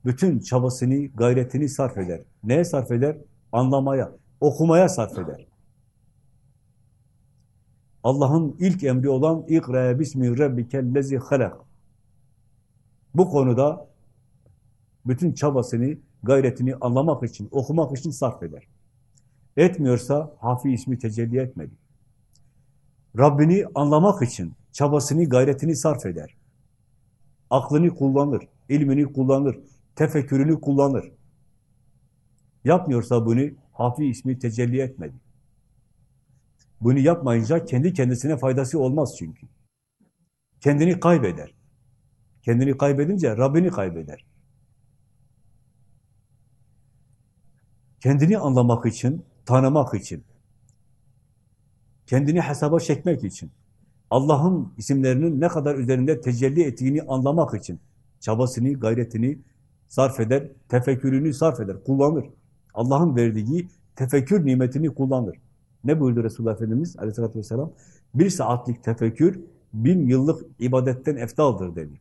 bütün çabasını, gayretini sarf eder. Neye sarf eder? Anlamaya, okumaya sarf eder. Allah'ın ilk emri olan İkra bismi rabbikellezi halak. Bu konuda bütün çabasını, gayretini anlamak için, okumak için sarf eder. Etmiyorsa Hafi ismi tecelli etmedi. Rabbini anlamak için çabasını, gayretini sarf eder. Aklını kullanır, ilmini kullanır, tefekkürünü kullanır. Yapmıyorsa bunu Hafi ismi tecelli etmedi. Bunu yapmayınca kendi kendisine faydası olmaz çünkü. Kendini kaybeder. Kendini kaybedince Rabbini kaybeder. Kendini anlamak için, tanımak için, kendini hesaba çekmek için, Allah'ın isimlerinin ne kadar üzerinde tecelli ettiğini anlamak için çabasını, gayretini sarf eder, tefekkürünü sarf eder, kullanır. Allah'ın verdiği tefekkür nimetini kullanır. Ne buyurdu Resulullah Efendimiz aleyhissalatü vesselam? Bir saatlik tefekkür, bin yıllık ibadetten eftaldır dedi.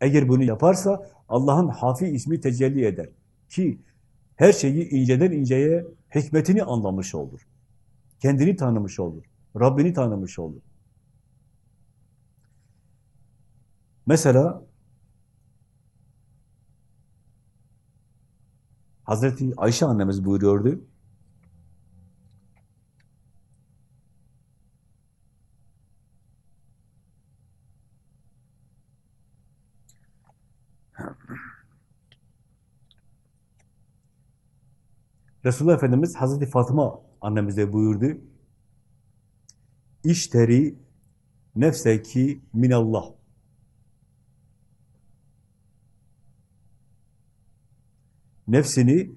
Eğer bunu yaparsa Allah'ın Hafi ismi tecelli eder. Ki her şeyi inceden inceye hikmetini anlamış olur. Kendini tanımış olur. Rabbini tanımış olur. Mesela Hazreti Ayşe annemiz buyuruyordu. Resulullah Efendimiz Hazreti Fatıma annemize buyurdu. İşteri nefseki minallah. Nefsini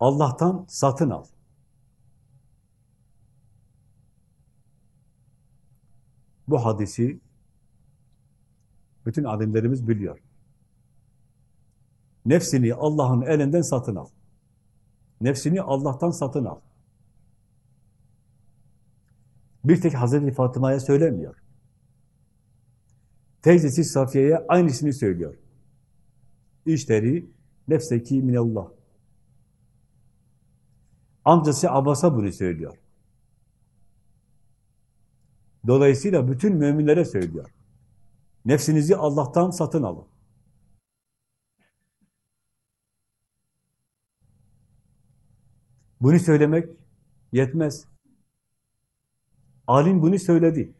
Allah'tan satın al. Bu hadisi bütün alimlerimiz biliyor. Nefsini Allah'ın elinden satın al. Nefsini Allah'tan satın al. Bir tek Hazreti Fatıma'ya söylemiyor. Teyzesi Safiye'ye aynısını söylüyor. İşteri nefseki minallah. Amcası Abbas'a bunu söylüyor. Dolayısıyla bütün müminlere söylüyor. Nefsinizi Allah'tan satın alın. Bunu söylemek yetmez. Alim bunu söyledi.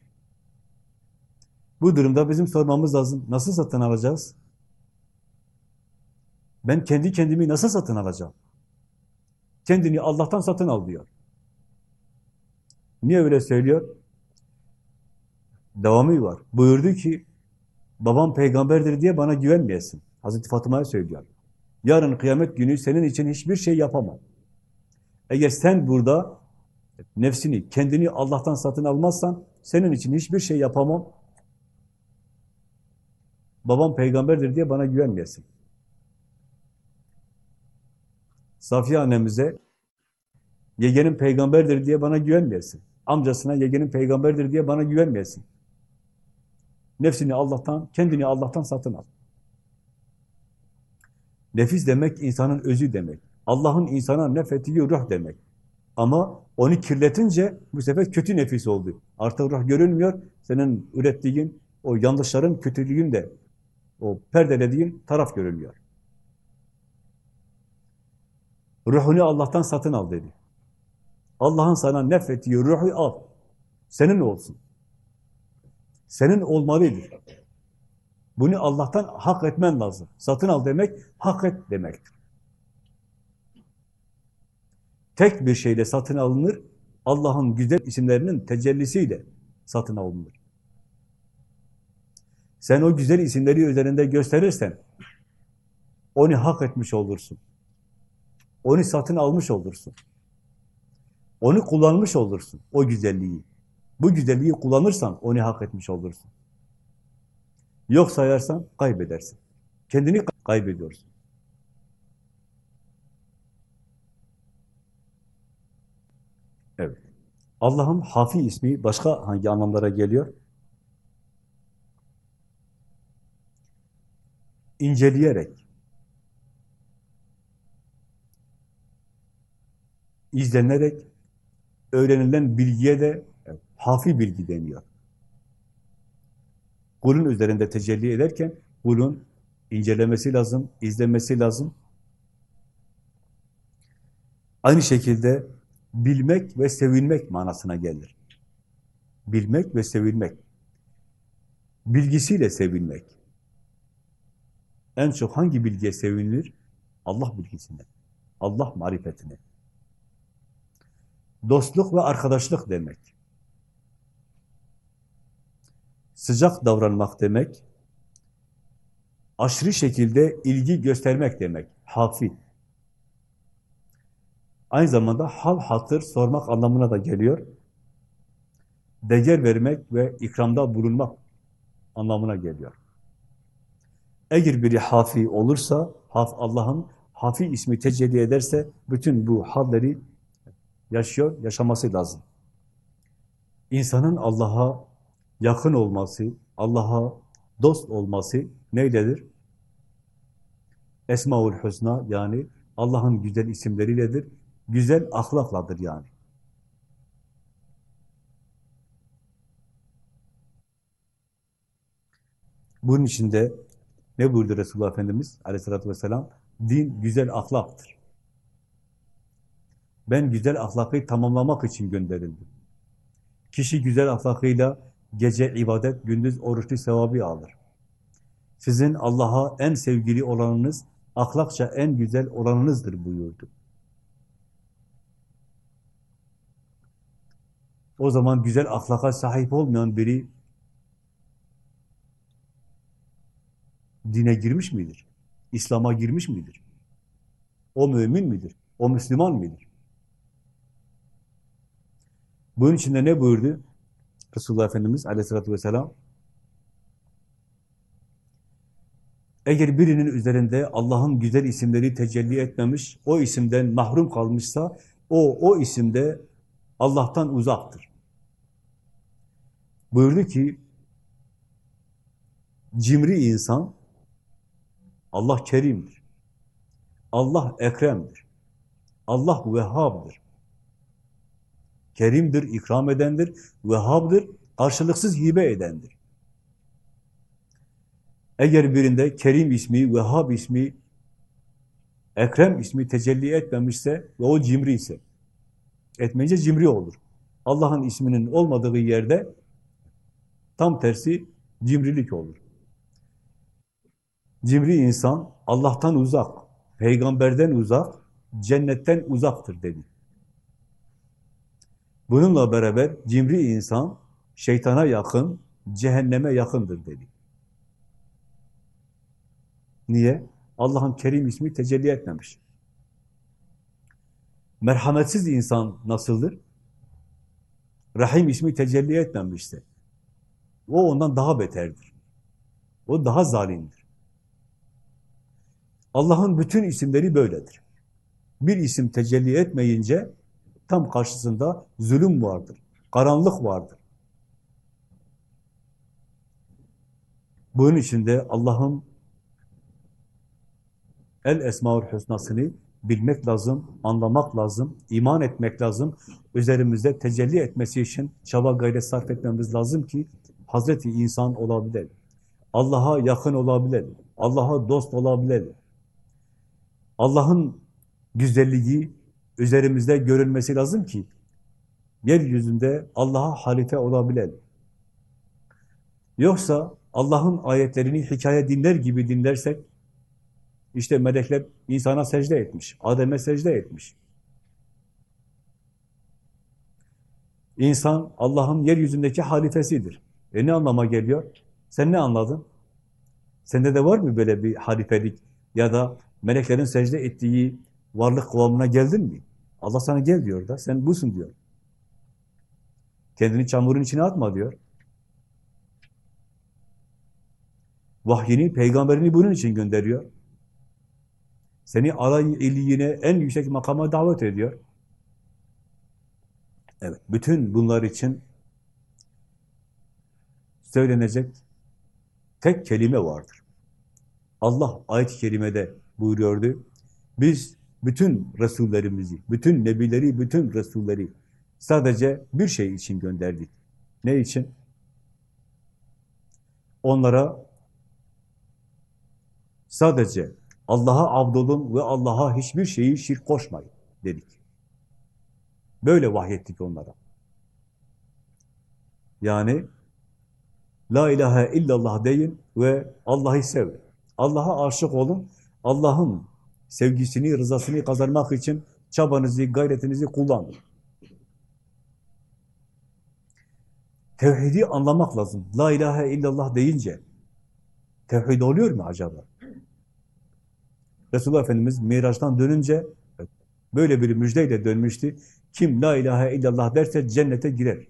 Bu durumda bizim sormamız lazım. Nasıl satın alacağız? Ben kendi kendimi nasıl satın alacağım? Kendini Allah'tan satın al diyor. Niye öyle söylüyor? Devamı var. Buyurdu ki, babam peygamberdir diye bana güvenmeyesin. Hazreti Fatıma'ya söylüyor. Yarın kıyamet günü senin için hiçbir şey yapamam. Eğer sen burada nefsini, kendini Allah'tan satın almazsan senin için hiçbir şey yapamam. Babam peygamberdir diye bana güvenmeyesin. Safiye annemize yegenin peygamberdir diye bana güvenmeyesin. Amcasına yegenin peygamberdir diye bana güvenmeyesin. Nefsini Allah'tan, kendini Allah'tan satın al. Nefis demek insanın özü demek. Allah'ın insana nefettiği ruh demek. Ama onu kirletince bu sefer kötü nefis oldu. Artık ruh görünmüyor. Senin ürettiğin o yanlışların, kötülüğün de o perdelediğin taraf görünüyor. Ruhunu Allah'tan satın al dedi. Allah'ın sana nefrettiği ruhu al. Senin olsun. Senin olmalıdır. Bunu Allah'tan hak etmen lazım. Satın al demek, hak et demektir. Tek bir şeyle satın alınır, Allah'ın güzel isimlerinin tecellisiyle satın alınır. Sen o güzel isimleri üzerinde gösterirsen, onu hak etmiş olursun. Onu satın almış olursun. Onu kullanmış olursun, o güzelliği. Bu güzelliği kullanırsan onu hak etmiş olursun. Yok sayarsan kaybedersin. Kendini kaybediyorsun. Evet. Allah'ın Hafi ismi başka hangi anlamlara geliyor? İnceleyerek, izlenerek, öğrenilen bilgiye de hafi bilgi deniyor. Kulun üzerinde tecelli ederken kulun incelemesi lazım, izlemesi lazım. Aynı şekilde bilmek ve sevilmek manasına gelir. Bilmek ve sevilmek. Bilgisiyle sevilmek. En çok hangi bilgiye sevinilir? Allah bilgisine, Allah marifetine. Dostluk ve arkadaşlık demek. Sıcak davranmak demek, aşırı şekilde ilgi göstermek demek. Hafi. Aynı zamanda hal hatır sormak anlamına da geliyor. Değer vermek ve ikramda bulunmak anlamına geliyor. Eğer biri hafi olursa, Allah'ın hafi ismi tecelli ederse, bütün bu halleri yaşıyor, yaşaması lazım. İnsanın Allah'a yakın olması, Allah'a dost olması neyledir? Esmaül Hüsna yani Allah'ın güzel isimleriyledir, güzel ahlakladır yani. Bunun içinde ne buyurdu Resulullah Efendimiz aleyhissalatü vesselam? Din güzel ahlaktır. Ben güzel ahlakı tamamlamak için gönderildim. Kişi güzel ahlakıyla gece ibadet, gündüz oruçlu sevabı alır. Sizin Allah'a en sevgili olanınız, ahlakça en güzel olanınızdır buyurdu. O zaman güzel ahlaka sahip olmayan biri dine girmiş midir? İslam'a girmiş midir? O mümin midir? O Müslüman mıdır? Bunun içinde ne buyurdu? Resulullah Efendimiz aleyhissalatü vesselam eğer birinin üzerinde Allah'ın güzel isimleri tecelli etmemiş, o isimden mahrum kalmışsa, o, o isimde Allah'tan uzaktır. Buyurdu ki, cimri insan, Allah kerimdir. Allah ekremdir. Allah vehhabdır. Kerimdir, ikram edendir, vehhabdır, karşılıksız hibe edendir. Eğer birinde Kerim ismi, Vehhab ismi, Ekrem ismi tecelli etmemişse ve o cimri ise, etmeyince cimri olur. Allah'ın isminin olmadığı yerde tam tersi cimrilik olur. Cimri insan Allah'tan uzak, peygamberden uzak, cennetten uzaktır dedi. Bununla beraber cimri insan şeytana yakın, cehenneme yakındır dedi. Niye? Allah'ın Kerim ismi tecelli etmemiş. Merhametsiz insan nasıldır? Rahim ismi tecelli etmemişse. O ondan daha beterdir. O daha zalimdir. Allah'ın bütün isimleri böyledir. Bir isim tecelli etmeyince tam karşısında zulüm vardır, karanlık vardır. Bunun içinde Allah'ın El Esmaül Hüsna'sını bilmek lazım, anlamak lazım, iman etmek lazım. Üzerimizde tecelli etmesi için çaba gayret sarf etmemiz lazım ki Hazreti insan olabilelim. Allah'a yakın olabilelim. Allah'a dost olabilelim. Allah'ın güzelliği üzerimizde görülmesi lazım ki yeryüzünde Allah'a halife olabilelim. Yoksa Allah'ın ayetlerini hikaye dinler gibi dinlersek işte melekler insana secde etmiş, Adem'e secde etmiş. İnsan Allah'ın yeryüzündeki halifesidir. E ne anlama geliyor? Sen ne anladın? Sende de var mı böyle bir halifelik ya da meleklerin secde ettiği varlık kıvamına geldin mi? Allah sana gel diyor da sen busun diyor. Kendini çamurun içine atma diyor. Vahyini, peygamberini bunun için gönderiyor. Seni alay illiğine en yüksek makama davet ediyor. Evet, bütün bunlar için söylenecek tek kelime vardır. Allah ayet-i kerimede buyuruyordu. Biz bütün Resullerimizi, bütün Nebileri, bütün Resulleri sadece bir şey için gönderdik. Ne için? Onlara sadece Allah'a abdolun ve Allah'a hiçbir şeyi şirk koşmayın dedik. Böyle vahyettik onlara. Yani La ilahe illallah deyin ve Allah'ı sevin. Allah'a aşık olun. Allah'ın sevgisini, rızasını kazanmak için çabanızı, gayretinizi kullanın. Tevhidi anlamak lazım. La ilahe illallah deyince tevhid oluyor mu acaba? Resulullah Efendimiz Miraç'tan dönünce böyle bir müjdeyle dönmüştü. Kim la ilahe illallah derse cennete girer.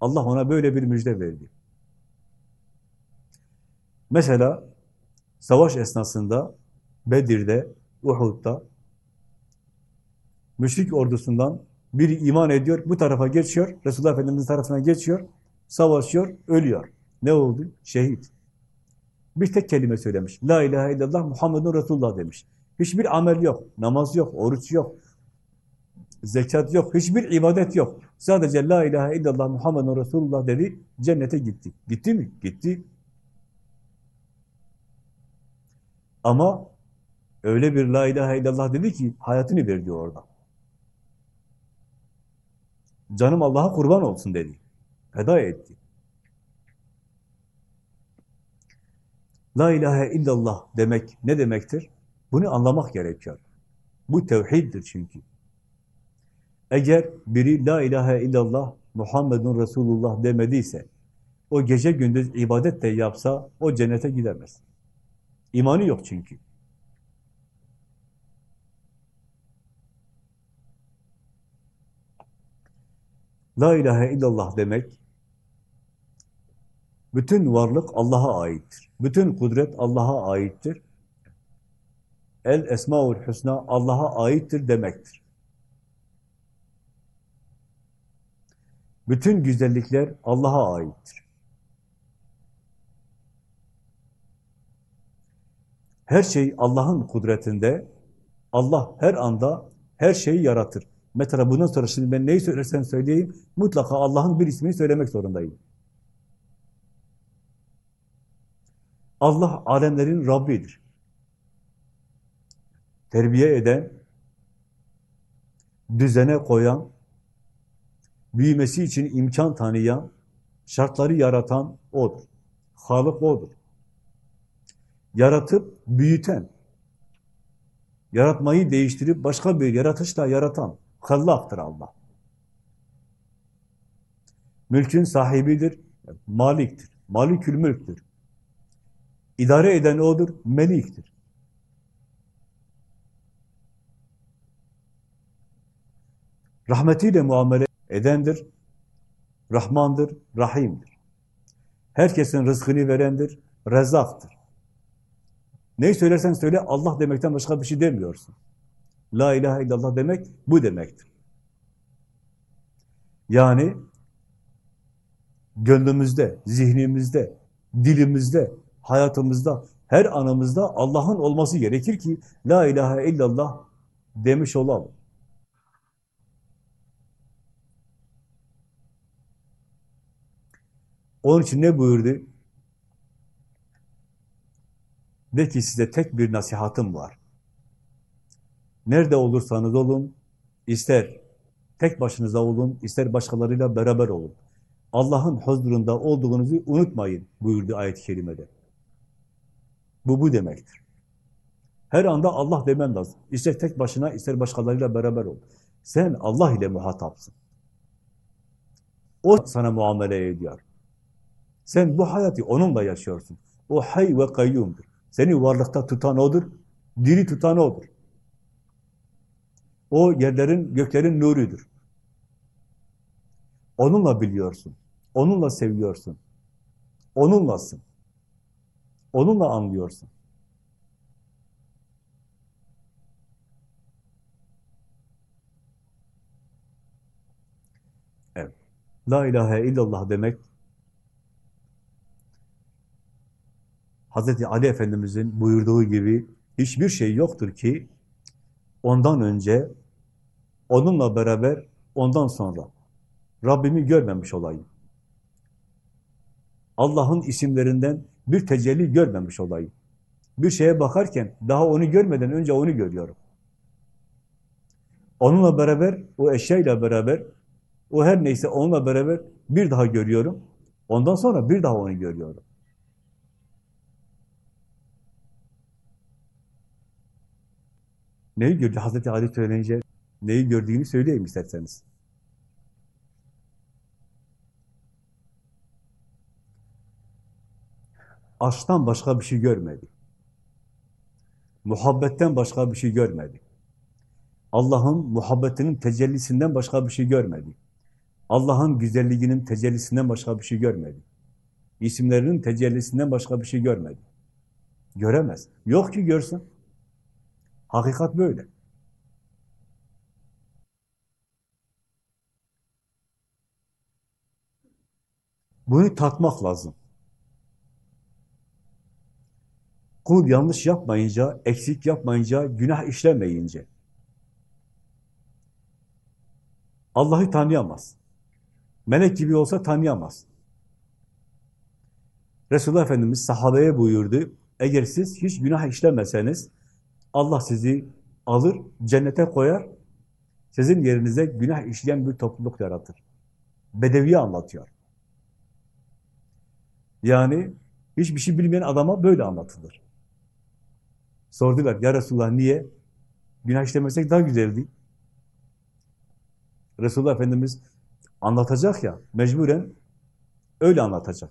Allah ona böyle bir müjde verdi. Mesela savaş esnasında Bedir'de, Uhud'da müşrik ordusundan biri iman ediyor, bu tarafa geçiyor, Resulullah Efendimiz tarafına geçiyor, savaşıyor, ölüyor. Ne oldu? Şehit. Bir tek kelime söylemiş. La ilahe illallah Muhammedun Resulullah demiş. Hiçbir amel yok, namaz yok, oruç yok, zekat yok, hiçbir ibadet yok. Sadece la ilahe illallah Muhammedun Resulullah dedi, cennete gitti. Gitti mi? Gitti. Ama öyle bir la ilahe illallah dedi ki hayatını verdi orada. Canım Allah'a kurban olsun dedi. Feda etti. La ilahe illallah demek ne demektir? Bunu anlamak gerekiyor. Bu tevhiddir çünkü. Eğer biri la ilahe illallah Muhammedun Resulullah demediyse, o gece gündüz ibadet de yapsa o cennete gidemez. İmanı yok çünkü. La ilahe illallah demek, bütün varlık Allah'a aittir. Bütün kudret Allah'a aittir. El Esmaül Hüsna Allah'a aittir demektir. Bütün güzellikler Allah'a aittir. Her şey Allah'ın kudretinde. Allah her anda her şeyi yaratır. Mesela bundan sonra şimdi ben neyi söylersen söyleyeyim, mutlaka Allah'ın bir ismini söylemek zorundayım. Allah alemlerin Rabbidir. Terbiye eden, düzene koyan, büyümesi için imkan tanıyan, şartları yaratan O'dur. Halık O'dur. Yaratıp büyüten, yaratmayı değiştirip başka bir yaratışla yaratan, Hallaktır Allah. Mülkün sahibidir, maliktir, malikül mülktür. İdare eden O'dur, meliktir. Rahmetiyle muamele edendir, Rahmandır, Rahim'dir. Herkesin rızkını verendir, Rezaktır. Neyi söylersen söyle, Allah demekten başka bir şey demiyorsun. La ilahe illallah demek bu demektir. Yani gönlümüzde, zihnimizde, dilimizde, hayatımızda, her anımızda Allah'ın olması gerekir ki La ilahe illallah demiş olalım. Onun için ne buyurdu? De ki size tek bir nasihatım var. Nerede olursanız olun, ister tek başınıza olun, ister başkalarıyla beraber olun. Allah'ın huzurunda olduğunuzu unutmayın buyurdu ayet-i kerimede. Bu bu demektir. Her anda Allah demen lazım. İster tek başına, ister başkalarıyla beraber ol. Sen Allah ile muhatapsın. O sana muamele ediyor. Sen bu hayatı onunla yaşıyorsun. O hay ve kayyumdur. Seni varlıkta tutan odur, diri tutan odur. O yerlerin, göklerin nurudur. Onunla biliyorsun. Onunla seviyorsun. Onunlasın. Onunla anlıyorsun. Evet. La ilahe illallah demek Hz. Ali Efendimiz'in buyurduğu gibi hiçbir şey yoktur ki ondan önce, onunla beraber, ondan sonra Rabbimi görmemiş olayım. Allah'ın isimlerinden bir tecelli görmemiş olayım. Bir şeye bakarken daha onu görmeden önce onu görüyorum. Onunla beraber, o eşyayla beraber, o her neyse onunla beraber bir daha görüyorum. Ondan sonra bir daha onu görüyorum. Neyi gördü? Hazreti Ali söyleyince neyi gördüğünü söyleyeyim isterseniz. Aşktan başka bir şey görmedi. Muhabbetten başka bir şey görmedi. Allah'ın muhabbetinin tecellisinden başka bir şey görmedi. Allah'ın güzelliğinin tecellisinden başka bir şey görmedi. İsimlerinin tecellisinden başka bir şey görmedi. Göremez. Yok ki görsün. Hakikat böyle. Bunu tatmak lazım. Kul yanlış yapmayınca, eksik yapmayınca, günah işlemeyince Allah'ı tanıyamaz. Melek gibi olsa tanıyamaz. Resulullah Efendimiz sahabeye buyurdu, eğer siz hiç günah işlemeseniz, Allah sizi alır, cennete koyar, sizin yerinize günah işleyen bir topluluk yaratır. Bedevi anlatıyor. Yani hiçbir şey bilmeyen adama böyle anlatılır. Sordular, ya Resulullah niye? Günah işlemesek daha güzeldi. Resulullah Efendimiz anlatacak ya, mecburen öyle anlatacak.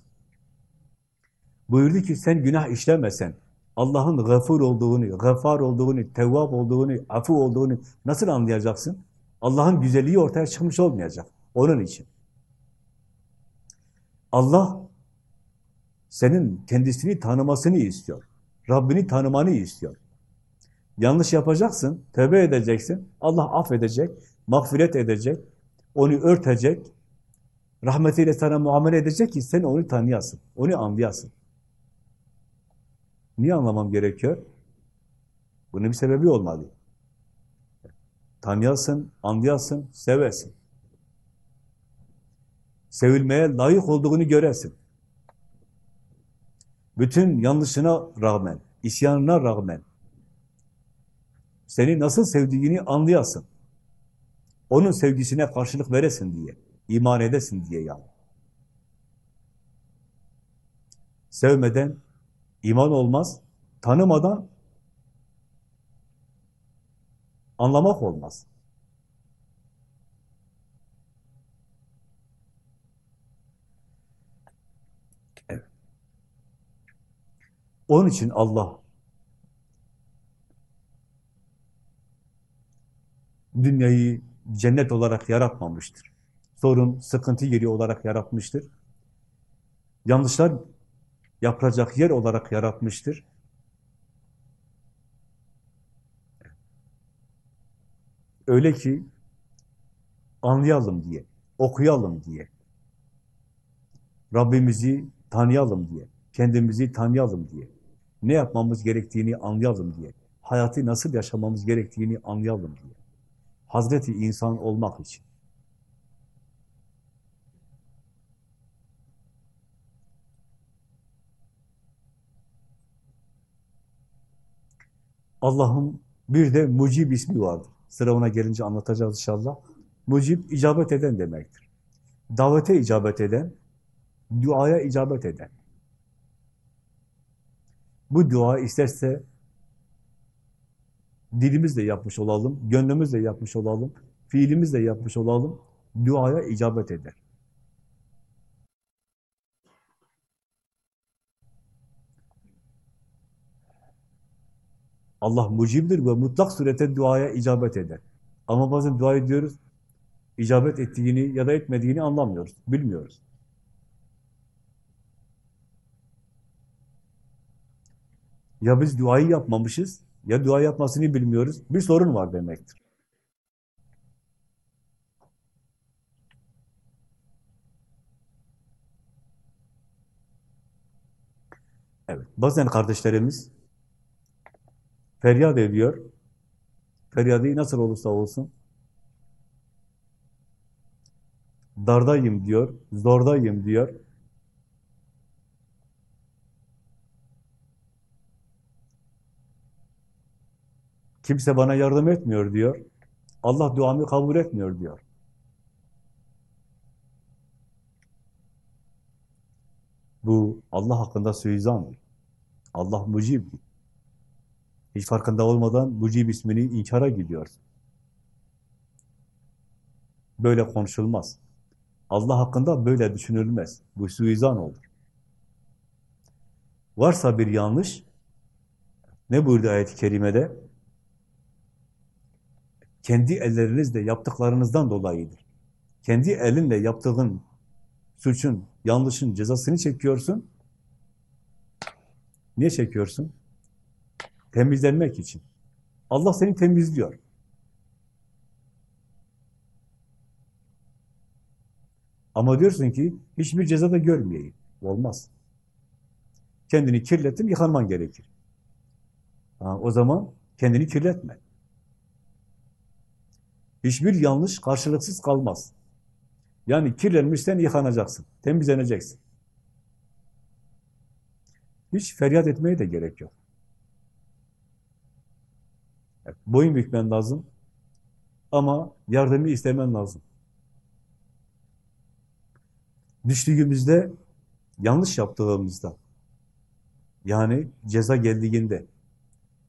Buyurdu ki sen günah işlemesen, Allah'ın gafur olduğunu, gafar olduğunu, tevvab olduğunu, afu olduğunu nasıl anlayacaksın? Allah'ın güzelliği ortaya çıkmış olmayacak. Onun için. Allah senin kendisini tanımasını istiyor. Rabbini tanımanı istiyor. Yanlış yapacaksın, tövbe edeceksin. Allah affedecek, mağfiret edecek, onu örtecek, rahmetiyle sana muamele edecek ki sen onu tanıyasın, onu anlayasın. Niye anlamam gerekiyor? Bunun bir sebebi olmalı. Tanıyasın, anlayasın, sevesin. Sevilmeye layık olduğunu göresin. Bütün yanlışına rağmen, isyanına rağmen seni nasıl sevdiğini anlayasın. Onun sevgisine karşılık veresin diye, iman edesin diye yani. Sevmeden iman olmaz, tanımadan anlamak olmaz. Onun için Allah dünyayı cennet olarak yaratmamıştır. Sorun, sıkıntı yeri olarak yaratmıştır. Yanlışlar yapılacak yer olarak yaratmıştır. Öyle ki anlayalım diye, okuyalım diye, Rabbimizi tanıyalım diye, kendimizi tanıyalım diye, ne yapmamız gerektiğini anlayalım diye, hayatı nasıl yaşamamız gerektiğini anlayalım diye. Hazreti insan olmak için. Allah'ın bir de mucib ismi vardır. Sıra ona gelince anlatacağız inşallah. Mucib, icabet eden demektir. Davete icabet eden, duaya icabet eden. Bu dua isterse dilimizle yapmış olalım, gönlümüzle yapmış olalım, fiilimizle yapmış olalım, duaya icabet eder. Allah mucibdir ve mutlak surete duaya icabet eder. Ama bazen dua ediyoruz, icabet ettiğini ya da etmediğini anlamıyoruz, bilmiyoruz. Ya biz duayı yapmamışız, ya dua yapmasını bilmiyoruz, bir sorun var demektir. Evet, bazen kardeşlerimiz feryat ediyor. Feryadı nasıl olursa olsun. Dardayım diyor, zordayım diyor. Kimse bana yardım etmiyor diyor. Allah duamı kabul etmiyor diyor. Bu Allah hakkında suizandır. Allah mucibdir. Hiç farkında olmadan mucib ismini inkara gidiyorsun. Böyle konuşulmaz. Allah hakkında böyle düşünülmez. Bu suizan olur. Varsa bir yanlış, ne buyurdu ayet-i kerimede? Kendi ellerinizle yaptıklarınızdan dolayıdır. Kendi elinle yaptığın suçun, yanlışın cezasını çekiyorsun. Niye çekiyorsun? Temizlenmek için. Allah seni temizliyor. Ama diyorsun ki hiçbir ceza da görmeyeyim. Olmaz. Kendini kirlettin, yıkanman gerekir. Ha, o zaman kendini kirletme. Hiçbir yanlış karşılıksız kalmaz. Yani kirlenmişsen yıkanacaksın, temizleneceksin. Hiç feryat etmeye de gerek yok. Boyun bükmen lazım ama yardımı istemen lazım. Düştüğümüzde, yanlış yaptığımızda, yani ceza geldiğinde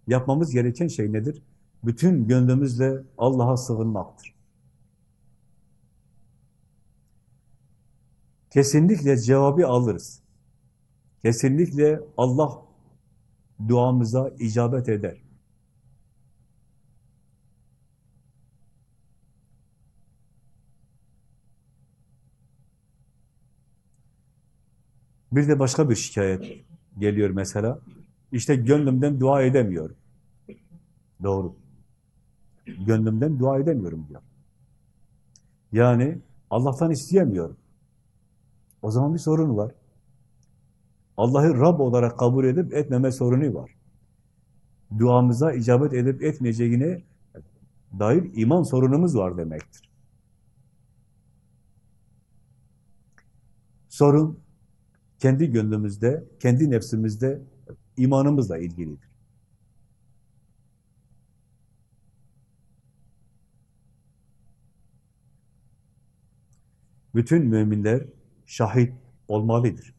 yapmamız gereken şey nedir? Bütün gönlümüzle Allah'a sığınmaktır. Kesinlikle cevabı alırız. Kesinlikle Allah duamıza icabet eder. Bir de başka bir şikayet geliyor mesela. İşte gönlümden dua edemiyorum. Doğru. Gönlümden dua edemiyorum diyor. Yani Allah'tan isteyemiyorum. O zaman bir sorun var. Allah'ı Rab olarak kabul edip etmeme sorunu var. Duamıza icabet edip etmeyeceğine dair iman sorunumuz var demektir. Sorun kendi gönlümüzde, kendi nefsimizde imanımızla ilgilidir. Bütün müminler şahit olmalıdır.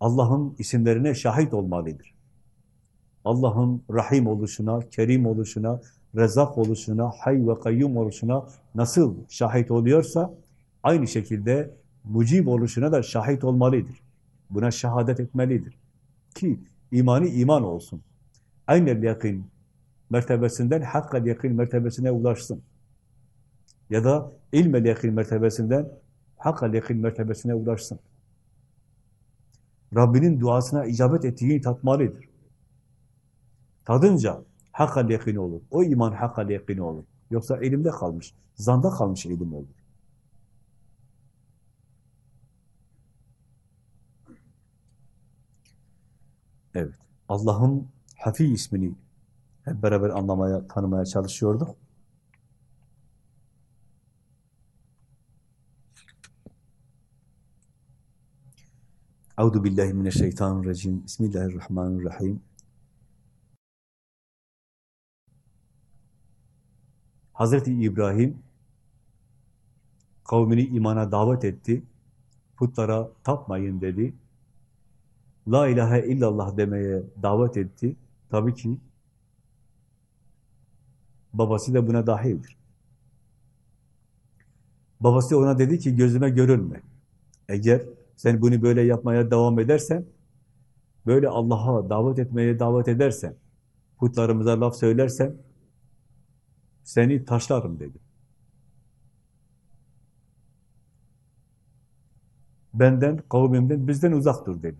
Allah'ın isimlerine şahit olmalıdır. Allah'ın Rahim oluşuna, Kerim oluşuna, Rezak oluşuna, Hay ve Kayyum oluşuna nasıl şahit oluyorsa, aynı şekilde mucib oluşuna da şahit olmalıdır. Buna şehadet etmelidir. Ki imani iman olsun. Aynı yakın mertebesinden hakkal yakın mertebesine ulaşsın. Ya da ilmel yakın mertebesinden hakkal yakın mertebesine ulaşsın. Rabbinin duasına icabet ettiğini tatmalıdır. Tadınca hakkal yakın olur. O iman hakkal yakın olur. Yoksa elimde kalmış, zanda kalmış ilim olur. Evet. Allah'ın Hafi ismini hep beraber anlamaya, tanımaya çalışıyorduk. Euzu billahi mineşşeytanirracim. Bismillahirrahmanirrahim. Hazreti İbrahim kavmini imana davet etti. Putlara tapmayın dedi. La ilahe illallah demeye davet etti. Tabii ki babası da buna dahildir. Babası ona dedi ki gözüme görünme. Eğer sen bunu böyle yapmaya devam edersen, böyle Allah'a davet etmeye davet edersen, putlarımıza laf söylersen, seni taşlarım dedi. Benden, kavmimden, bizden uzak dur dedi.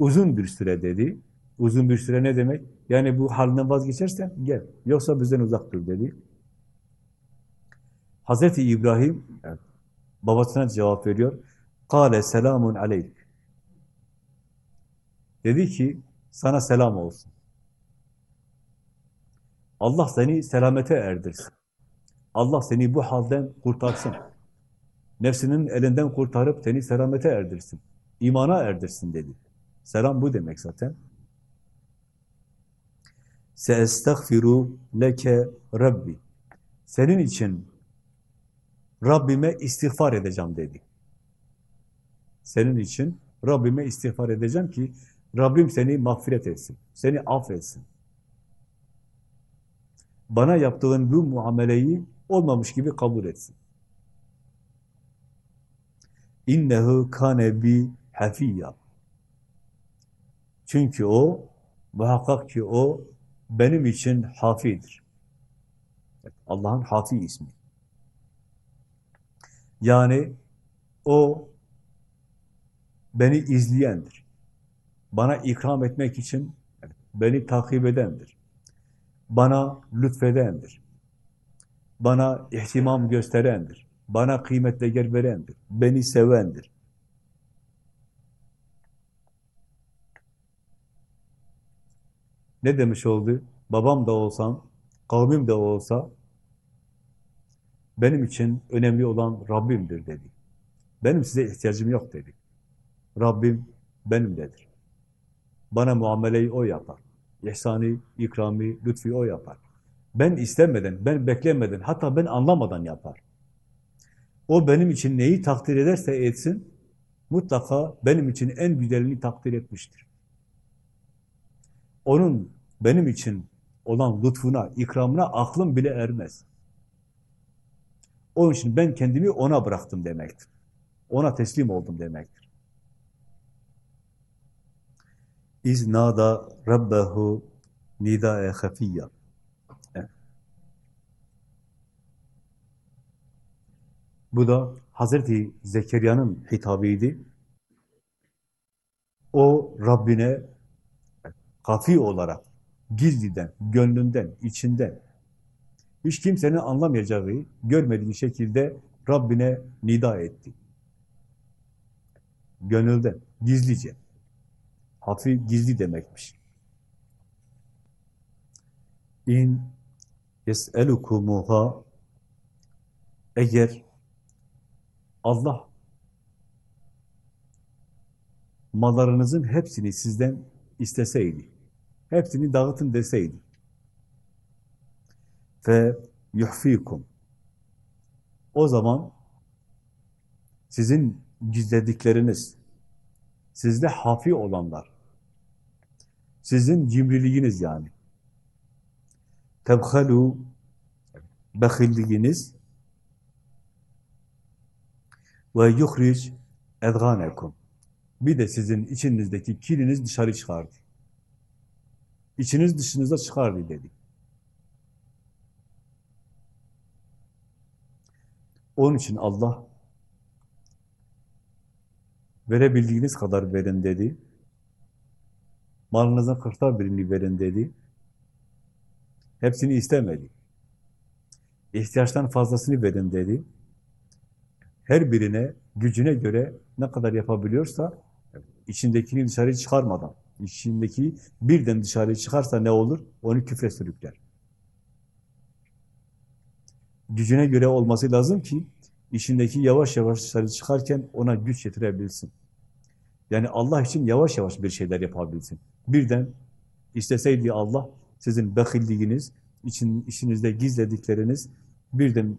Uzun bir süre dedi. Uzun bir süre ne demek? Yani bu halinden vazgeçersen gel. Yoksa bizden uzak dur dedi. Hazreti İbrahim evet, babasına cevap veriyor. Kale selamun aleyk. Dedi ki sana selam olsun. Allah seni selamete erdirsin. Allah seni bu halden kurtarsın. Nefsinin elinden kurtarıp seni selamete erdirsin. İmana erdirsin dedi. Selam bu demek zaten. Seestagfiru leke Rabbi. Senin için Rabbime istiğfar edeceğim dedi. Senin için Rabbime istiğfar edeceğim ki Rabbim seni mağfiret etsin, seni affetsin. Bana yaptığın bu muameleyi olmamış gibi kabul etsin. İnnehu kane bi hafiyya. Çünkü o, muhakkak ki o benim için hafidir. Allah'ın hafi ismi. Yani o beni izleyendir. Bana ikram etmek için beni takip edendir. Bana lütfedendir. Bana ihtimam gösterendir. Bana kıymet değer verendir. Beni sevendir. Ne demiş oldu? Babam da olsam, kavmim de olsa benim için önemli olan Rabbimdir dedi. Benim size ihtiyacım yok dedi. Rabbim benimledir. Bana muameleyi O yapar. İhsani, ikrami, lütfi O yapar. Ben istemeden, ben beklemeden, hatta ben anlamadan yapar. O benim için neyi takdir ederse etsin, mutlaka benim için en güzelini takdir etmiştir. Onun benim için olan lütfuna, ikramına aklım bile ermez. Onun için ben kendimi ona bıraktım demektir. Ona teslim oldum demektir. İznada rabbehu nida'e hafiyya. Bu da Hazreti Zekeriya'nın hitabıydı. O Rabbine kafi olarak, gizliden, gönlünden, içinden, hiç kimsenin anlamayacağı, görmediği şekilde Rabbine nida etti. Gönülden, gizlice. Hafi gizli demekmiş. İn yes'elukumuha eğer Allah mallarınızın hepsini sizden isteseydi, hepsini dağıtın deseydi ve yuhfikum o zaman sizin gizledikleriniz, sizde hafi olanlar, sizin cimriliğiniz yani, tebhalu, bekilliğiniz ve yuhric edganekum. Bir de sizin içinizdeki kiliniz dışarı çıkardı. İçiniz dışınıza çıkardı dedi. Onun için Allah verebildiğiniz kadar verin dedi. Malınızın kırkta birini verin dedi. Hepsini istemedi. İhtiyaçtan fazlasını verin dedi. Her birine, gücüne göre ne kadar yapabiliyorsa içindekini dışarı çıkarmadan, içindeki birden dışarı çıkarsa ne olur? Onu küfre sürükler. Gücüne göre olması lazım ki işindeki yavaş yavaş dışarı çıkarken ona güç getirebilsin. Yani Allah için yavaş yavaş bir şeyler yapabilsin. Birden isteseydi Allah sizin bekilliğiniz, için, işinizde gizledikleriniz birden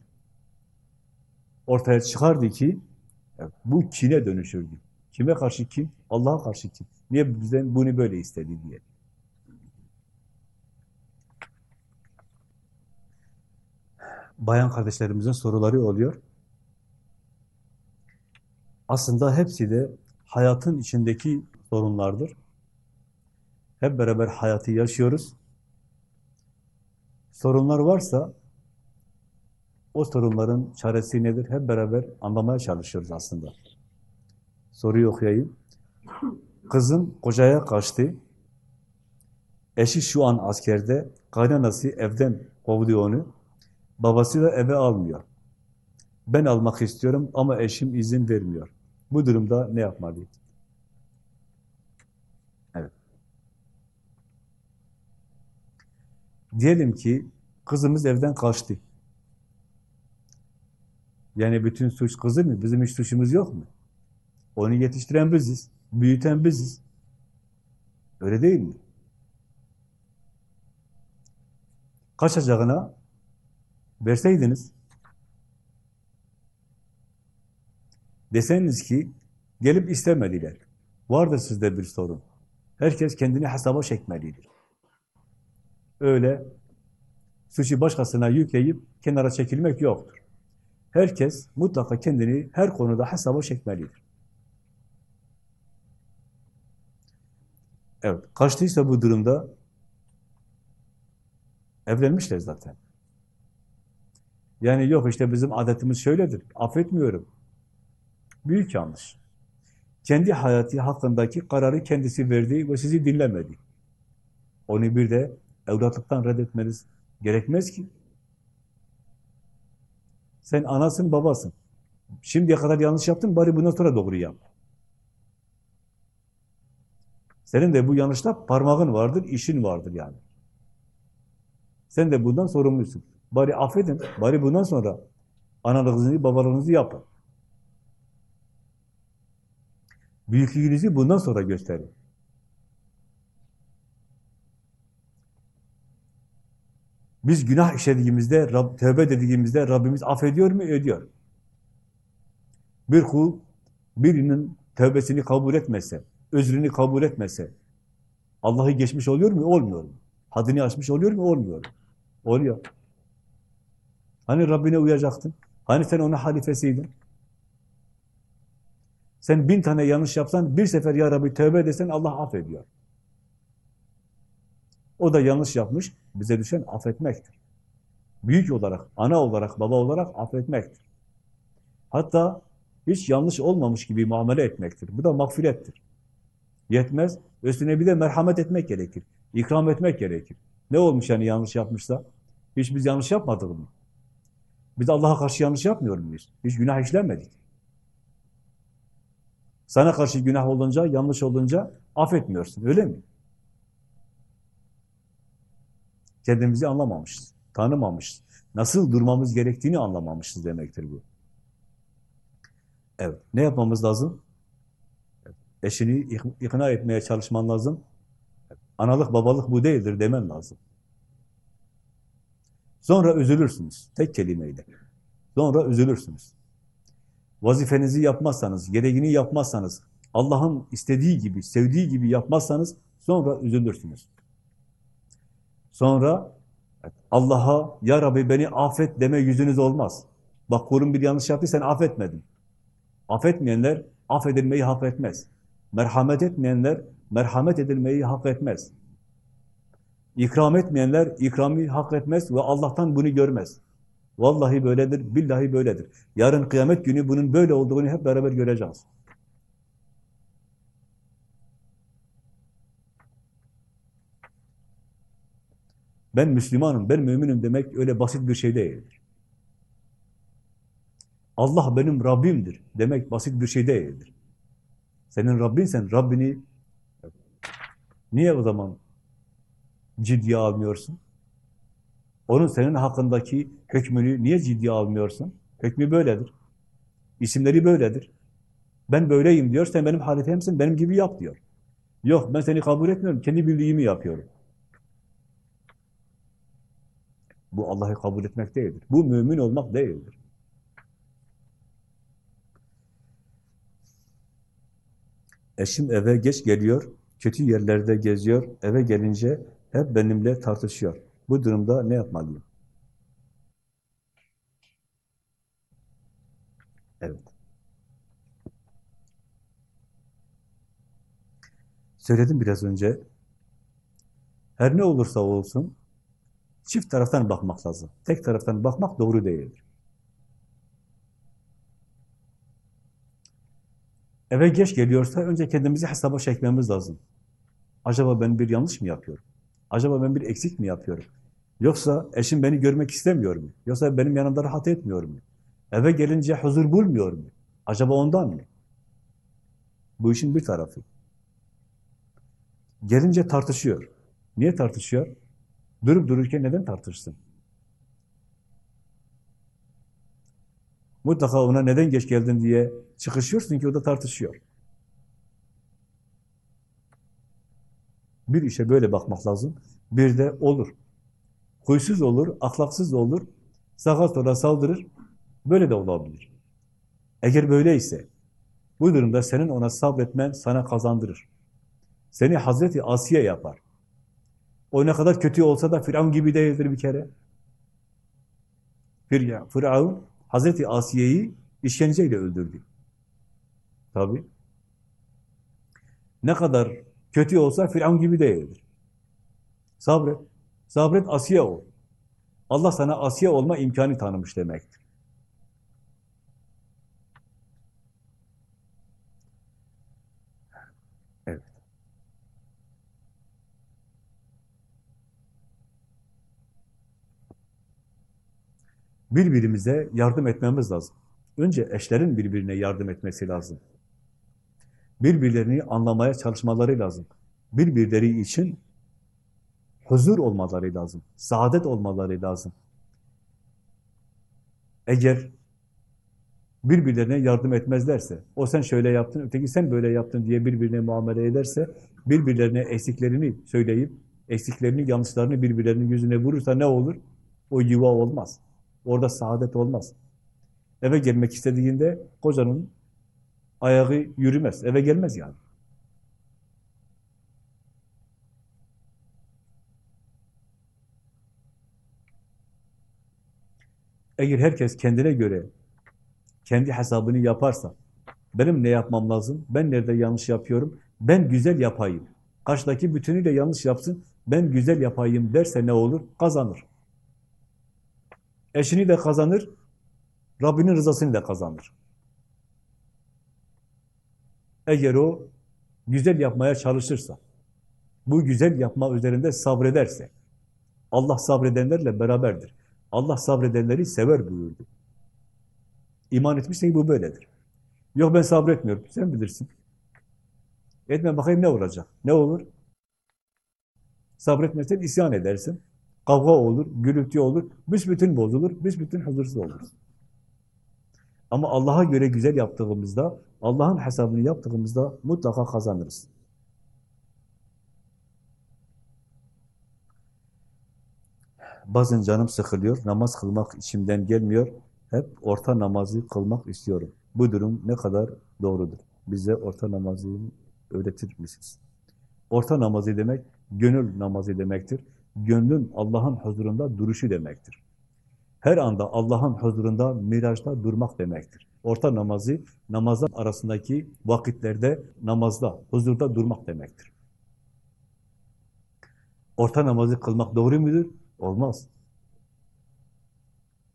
ortaya çıkardı ki bu kine dönüşürdü. Kime karşı kim? Allah'a karşı kim? Niye bizden bunu böyle istedi diye. Bayan kardeşlerimizin soruları oluyor. Aslında hepsi de hayatın içindeki sorunlardır. Hep beraber hayatı yaşıyoruz. Sorunlar varsa o sorunların çaresi nedir? Hep beraber anlamaya çalışıyoruz aslında. Soruyu okuyayım. Kızım kocaya kaçtı. Eşi şu an askerde. Kaynanası evden kovdu onu. Babası da eve almıyor. Ben almak istiyorum ama eşim izin vermiyor. Bu durumda ne yapmalıyım? Evet. Diyelim ki kızımız evden kaçtı. Yani bütün suç kızı mı? Bizim hiç suçumuz yok mu? Onu yetiştiren biziz, büyüten biziz. Öyle değil mi? kaçacağına verseydiniz, deseniz ki gelip istemediler. Vardır sizde bir sorun. Herkes kendini hesaba çekmelidir. Öyle suçu başkasına yükleyip kenara çekilmek yoktur. Herkes mutlaka kendini her konuda hesaba çekmelidir. Evet, kaçtıysa bu durumda evlenmişler zaten. Yani yok işte bizim adetimiz şöyledir, affetmiyorum. Büyük yanlış. Kendi hayatı hakkındaki kararı kendisi verdi ve sizi dinlemedi. Onu bir de evlatlıktan reddetmeniz gerekmez ki. Sen anasın, babasın. Şimdiye kadar yanlış yaptın, bari bundan sonra doğru yap. Senin de bu yanlışta parmağın vardır, işin vardır yani. Sen de bundan sorumlusun. Bari affedin, bari bundan sonra analığınızı, babalığınızı yapın. Büyüklüğünüzü bundan sonra gösterin. Biz günah işlediğimizde, tövbe dediğimizde Rabbimiz affediyor mu? Ediyor. Bir kul birinin tövbesini kabul etmezse, özrünü kabul etmezse, Allah'ı geçmiş oluyor mu? Olmuyor mu? Haddini aşmış oluyor mu? Olmuyor. Oluyor. Hani Rabbine uyacaktın? Hani sen onun halifesiydin? Sen bin tane yanlış yapsan, bir sefer ya Rabbi tövbe desen Allah affediyor. O da yanlış yapmış, bize düşen affetmektir. Büyük olarak, ana olarak, baba olarak affetmektir. Hatta hiç yanlış olmamış gibi muamele etmektir. Bu da mağfirettir. Yetmez, üstüne bir de merhamet etmek gerekir. İkram etmek gerekir. Ne olmuş yani yanlış yapmışsa? Hiç biz yanlış yapmadık mı? Biz Allah'a karşı yanlış yapmıyor muyuz? Hiç günah işlemedik. Sana karşı günah olunca, yanlış olunca affetmiyorsun, öyle mi? Kendimizi anlamamışız, tanımamışız. Nasıl durmamız gerektiğini anlamamışız demektir bu. Evet, ne yapmamız lazım? Eşini ikna etmeye çalışman lazım. Analık, babalık bu değildir demen lazım. Sonra üzülürsünüz, tek kelimeyle. Sonra üzülürsünüz. Vazifenizi yapmazsanız, gereğini yapmazsanız, Allah'ın istediği gibi, sevdiği gibi yapmazsanız sonra üzülürsünüz. Sonra Allah'a ya Rabbi beni affet deme yüzünüz olmaz. Bak kulun bir yanlış yaptı sen affetmedin. Affetmeyenler affedilmeyi hak etmez. Merhamet etmeyenler merhamet edilmeyi hak etmez. İkram etmeyenler ikrami hak etmez ve Allah'tan bunu görmez. Vallahi böyledir, billahi böyledir. Yarın kıyamet günü bunun böyle olduğunu hep beraber göreceğiz. Ben Müslümanım, ben müminim demek öyle basit bir şey değildir. Allah benim Rabbimdir demek basit bir şey değildir. Senin Rabbinsen Rabbini niye o zaman ciddiye almıyorsun? Onun senin hakkındaki hükmünü niye ciddiye almıyorsun? Hükmü böyledir. İsimleri böyledir. Ben böyleyim diyor, sen benim halifemsin, benim gibi yap diyor. Yok, ben seni kabul etmiyorum, kendi bildiğimi yapıyorum. Bu Allah'ı kabul etmek değildir. Bu mümin olmak değildir. Eşim eve geç geliyor, kötü yerlerde geziyor, eve gelince hep benimle tartışıyor. Bu durumda ne yapmalıyım? Evet. Söyledim biraz önce. Her ne olursa olsun çift taraftan bakmak lazım. Tek taraftan bakmak doğru değildir. Eve geç geliyorsa önce kendimizi hesaba çekmemiz lazım. Acaba ben bir yanlış mı yapıyorum? Acaba ben bir eksik mi yapıyorum? Yoksa eşim beni görmek istemiyor mu? Yoksa benim yanımda rahat etmiyor mu? Eve gelince huzur bulmuyor mu? Acaba ondan mı? Bu işin bir tarafı. Gelince tartışıyor. Niye tartışıyor? Durup dururken neden tartışsın? Mutlaka ona neden geç geldin diye çıkışıyorsun ki o da tartışıyor. Bir işe böyle bakmak lazım. Bir de olur. huysuz olur, ahlaksız olur, sağa sola saldırır. Böyle de olabilir. Eğer böyleyse, bu durumda senin ona sabretmen sana kazandırır. Seni Hazreti Asiye yapar. O ne kadar kötü olsa da Firavun gibi değildir bir kere. Firavun Hazreti Asiye'yi işkenceyle öldürdü. Tabi. Ne kadar kötü olsa Firavun gibi değildir. Sabret. Sabret Asiye ol. Allah sana Asiye olma imkanı tanımış demektir. Evet. Birbirimize yardım etmemiz lazım. Önce eşlerin birbirine yardım etmesi lazım. Birbirlerini anlamaya çalışmaları lazım. Birbirleri için huzur olmaları lazım. Saadet olmaları lazım. Eğer birbirlerine yardım etmezlerse, o sen şöyle yaptın, öteki sen böyle yaptın diye birbirine muamele ederse, birbirlerine eksiklerini söyleyip, eksiklerini, yanlışlarını birbirlerinin yüzüne vurursa ne olur? O yuva olmaz. Orada saadet olmaz. Eve gelmek istediğinde kocanın ayağı yürümez. Eve gelmez yani. Eğer herkes kendine göre kendi hesabını yaparsa, benim ne yapmam lazım, ben nerede yanlış yapıyorum, ben güzel yapayım. Karşıdaki bütünüyle yanlış yapsın, ben güzel yapayım derse ne olur? Kazanır. Eşini de kazanır, Rabbinin rızasını da kazanır. Eğer o güzel yapmaya çalışırsa, bu güzel yapma üzerinde sabrederse, Allah sabredenlerle beraberdir. Allah sabredenleri sever buyurdu. İman etmişsen bu böyledir. Yok ben sabretmiyorum. Sen bilirsin. Etme bakayım ne olacak? Ne olur? Sabretmezsen isyan edersin. Kavga olur, gürültü olur, büsbütün bozulur, büsbütün huzursuz oluruz. Ama Allah'a göre güzel yaptığımızda, Allah'ın hesabını yaptığımızda mutlaka kazanırız. Bazen canım sıkılıyor, namaz kılmak içimden gelmiyor. Hep orta namazı kılmak istiyorum. Bu durum ne kadar doğrudur? Bize orta namazı öğretir misiniz? Orta namazı demek, gönül namazı demektir. Gönlün Allah'ın huzurunda duruşu demektir. Her anda Allah'ın huzurunda, miraçta durmak demektir. Orta namazı, namazın arasındaki vakitlerde, namazda, huzurda durmak demektir. Orta namazı kılmak doğru mudur? Olmaz.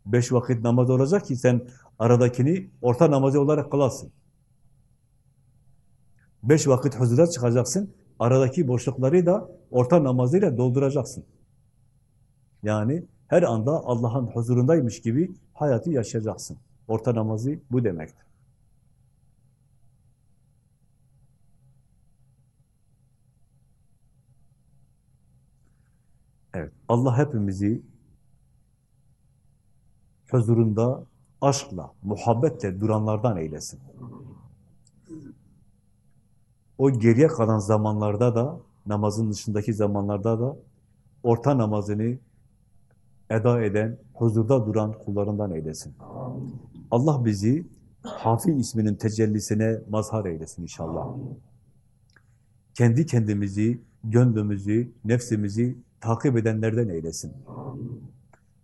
Beş vakit namaz olacak ki sen aradakini orta namazı olarak kılasın. Beş vakit huzura çıkacaksın, aradaki boşlukları da orta namazıyla dolduracaksın. Yani her anda Allah'ın huzurundaymış gibi hayatı yaşayacaksın. Orta namazı bu demektir. Evet, Allah hepimizi huzurunda aşkla, muhabbetle duranlardan eylesin. O geriye kalan zamanlarda da, namazın dışındaki zamanlarda da orta namazını eda eden, huzurda duran kullarından eylesin. Allah bizi Hafi isminin tecellisine mazhar eylesin inşallah. Kendi kendimizi, gönlümüzü, nefsimizi takip edenlerden eylesin.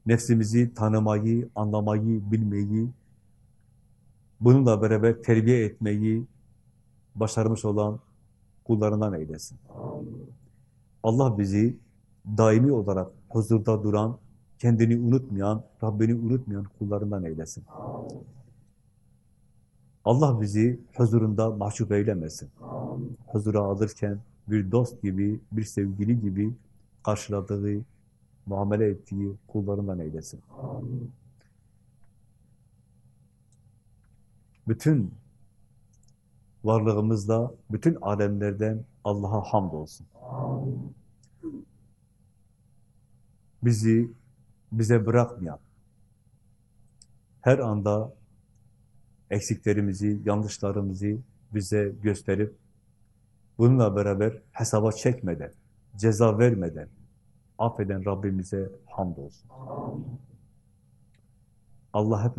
Nefsimizi tanımayı, anlamayı, bilmeyi, bununla beraber terbiye etmeyi başarmış olan kullarından eylesin. Allah bizi daimi olarak huzurda duran, kendini unutmayan, Rabbini unutmayan kullarından eylesin. Allah bizi huzurunda mahcup eylemesin. Huzura alırken bir dost gibi, bir sevgili gibi karşıladığı, muamele ettiği kullarından eylesin. Bütün varlığımızda, bütün alemlerden Allah'a hamd olsun. Bizi bize bırakmayan, her anda eksiklerimizi, yanlışlarımızı bize gösterip, bununla beraber hesaba çekmeden, ceza vermeden, affeden Rabbimize hamdolsun. Allah hep